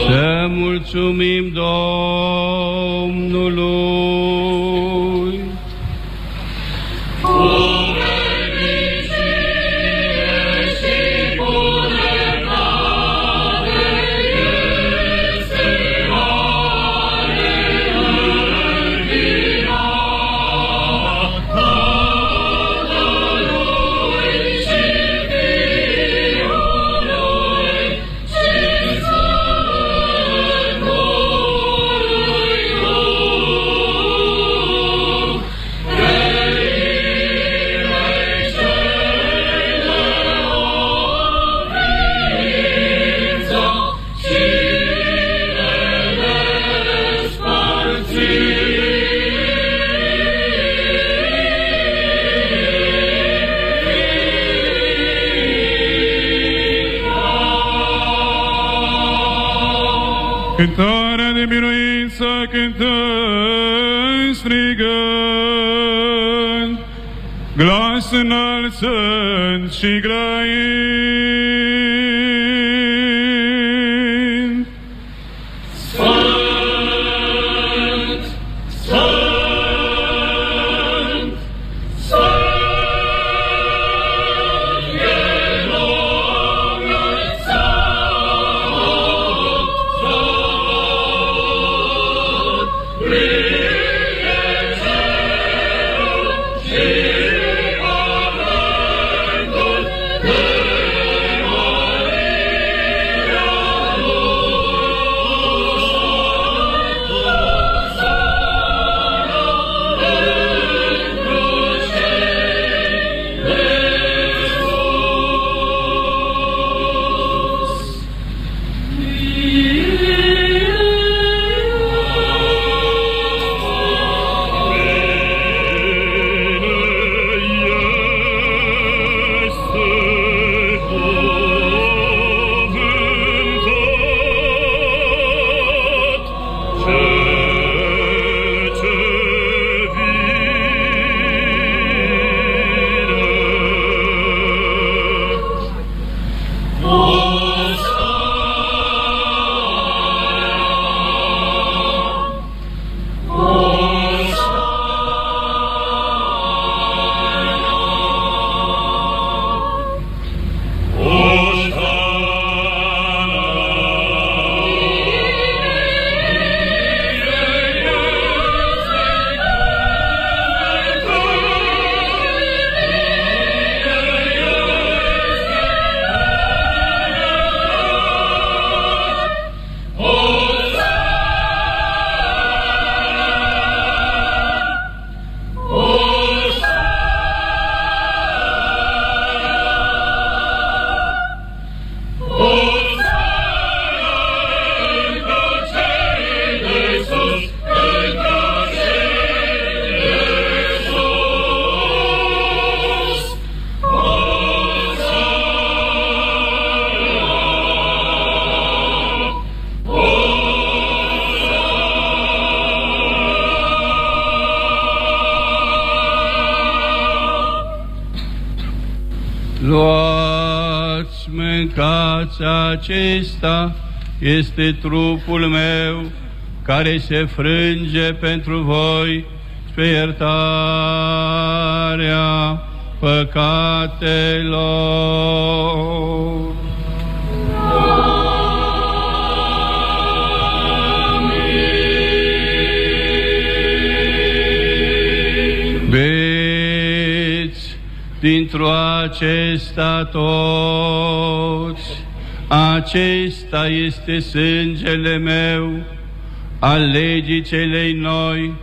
Să mulțumim Domnului. Siegel. Acesta, este trupul meu, care se frânge pentru voi spre iertarea păcatelor. Beți dintr-o acesta toți, acesta este sângele meu, al legii celei noi,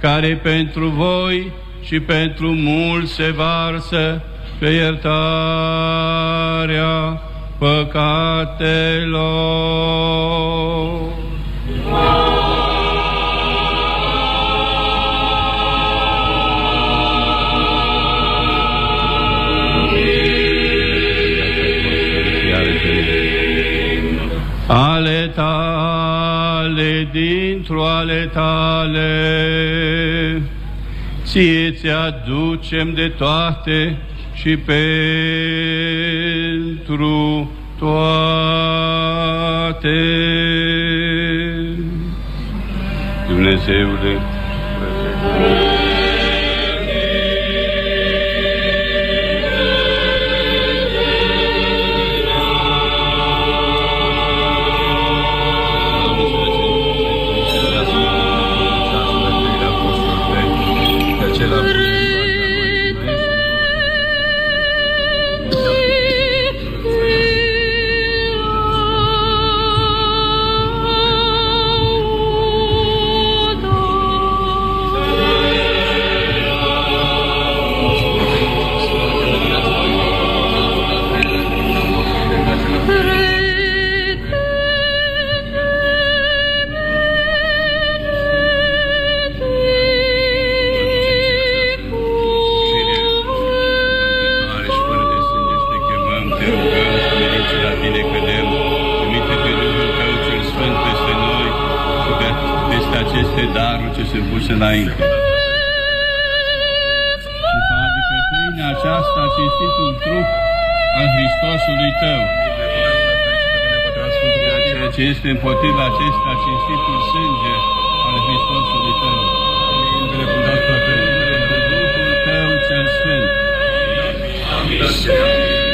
care pentru voi și pentru mulți se varsă pe iertarea păcatelor. Ale tale, dintr-o ale tale, ție ți-aducem de toate și pentru toate. Dumnezeule, Thank darul ce se puse înainte. Și fa adică pâinea aceasta cinstitul trup al Hristosului tău. Ceea ce este împotriva acesta cinstitul sânge al Hristosului tău. Duhul tău cel sfânt. Amin.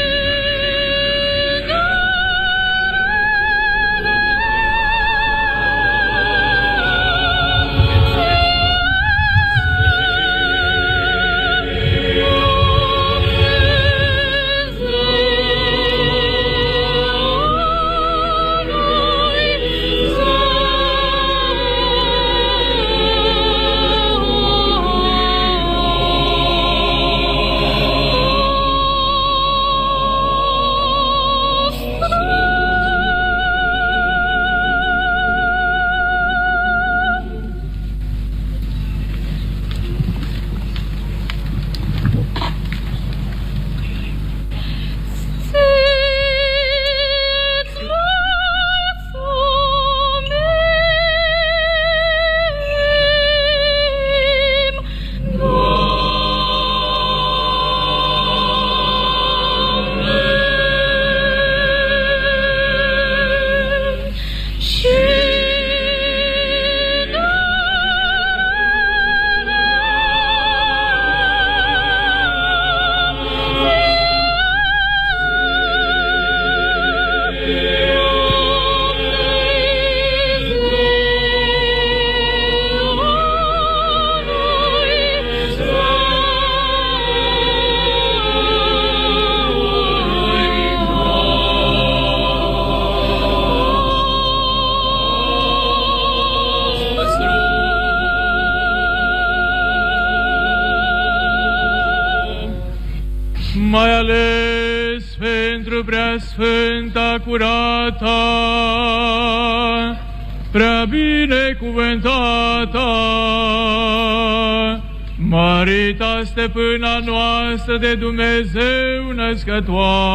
De Dumnezeu născătoarea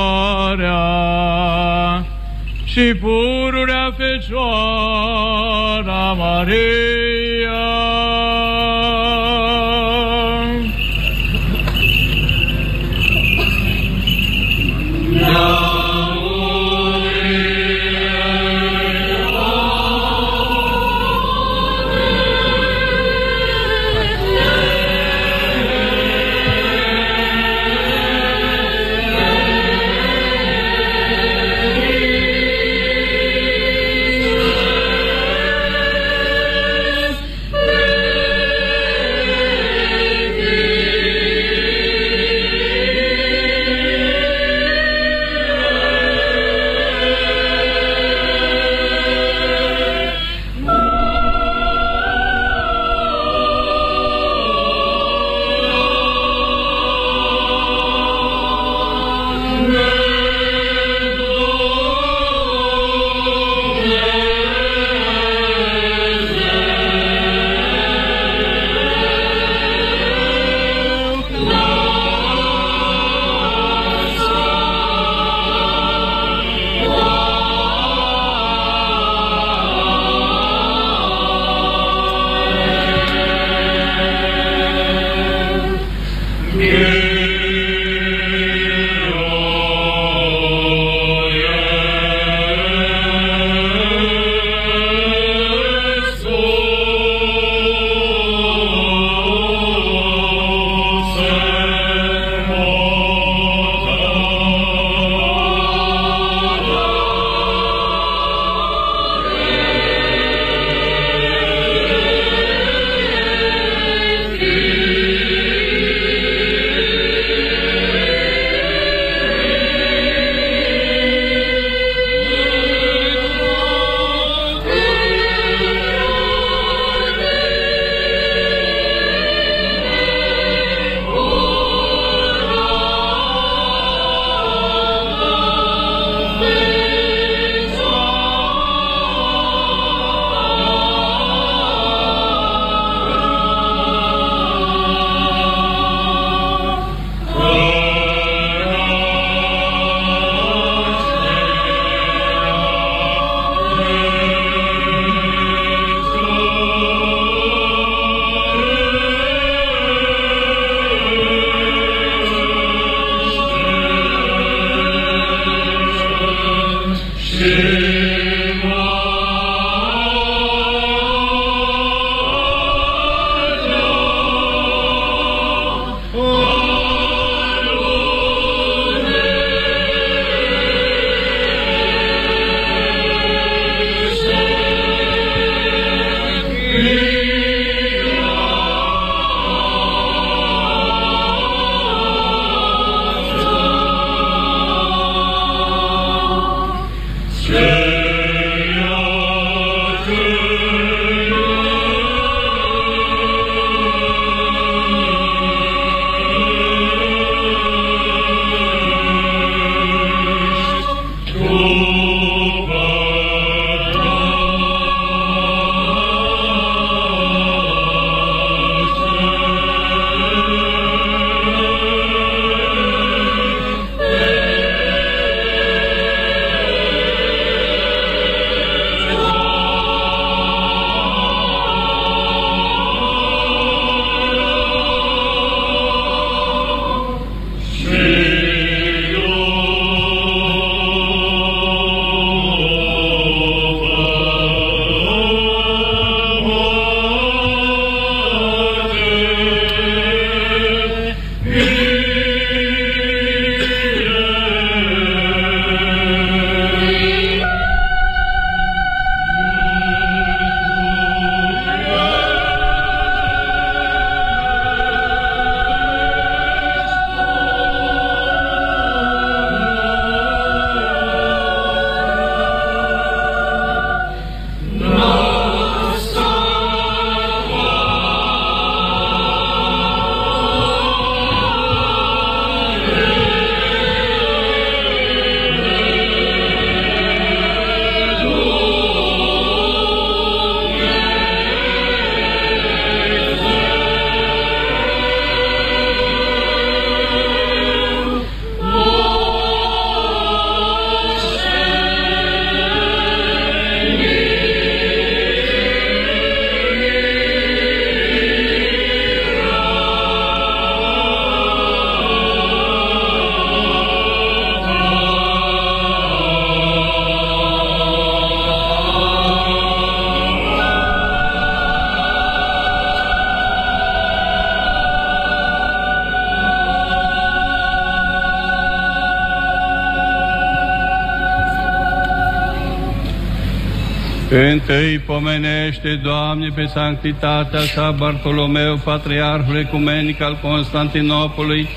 Întâi pomenește, Doamne, pe sanctitatea sa Bartolomeu, Patriarhul Ecumenic al Constantinopolului,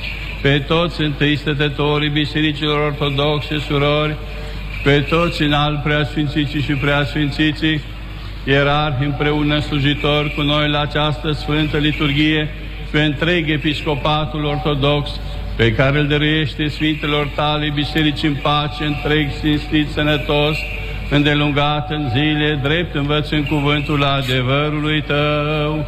pe toți întâi stătătorii bisericilor ortodoxe, surori, pe toți în al preasfințiții și preasfințiții, ierarhi împreună slujitori cu noi la această Sfântă Liturghie, pe întreg episcopatul ortodox, pe care îl dăruiește Sfintelor tale biserici în pace, întreg, cinstit, sănătos, îndelungat în zile, drept învățând cuvântul adevărului tău.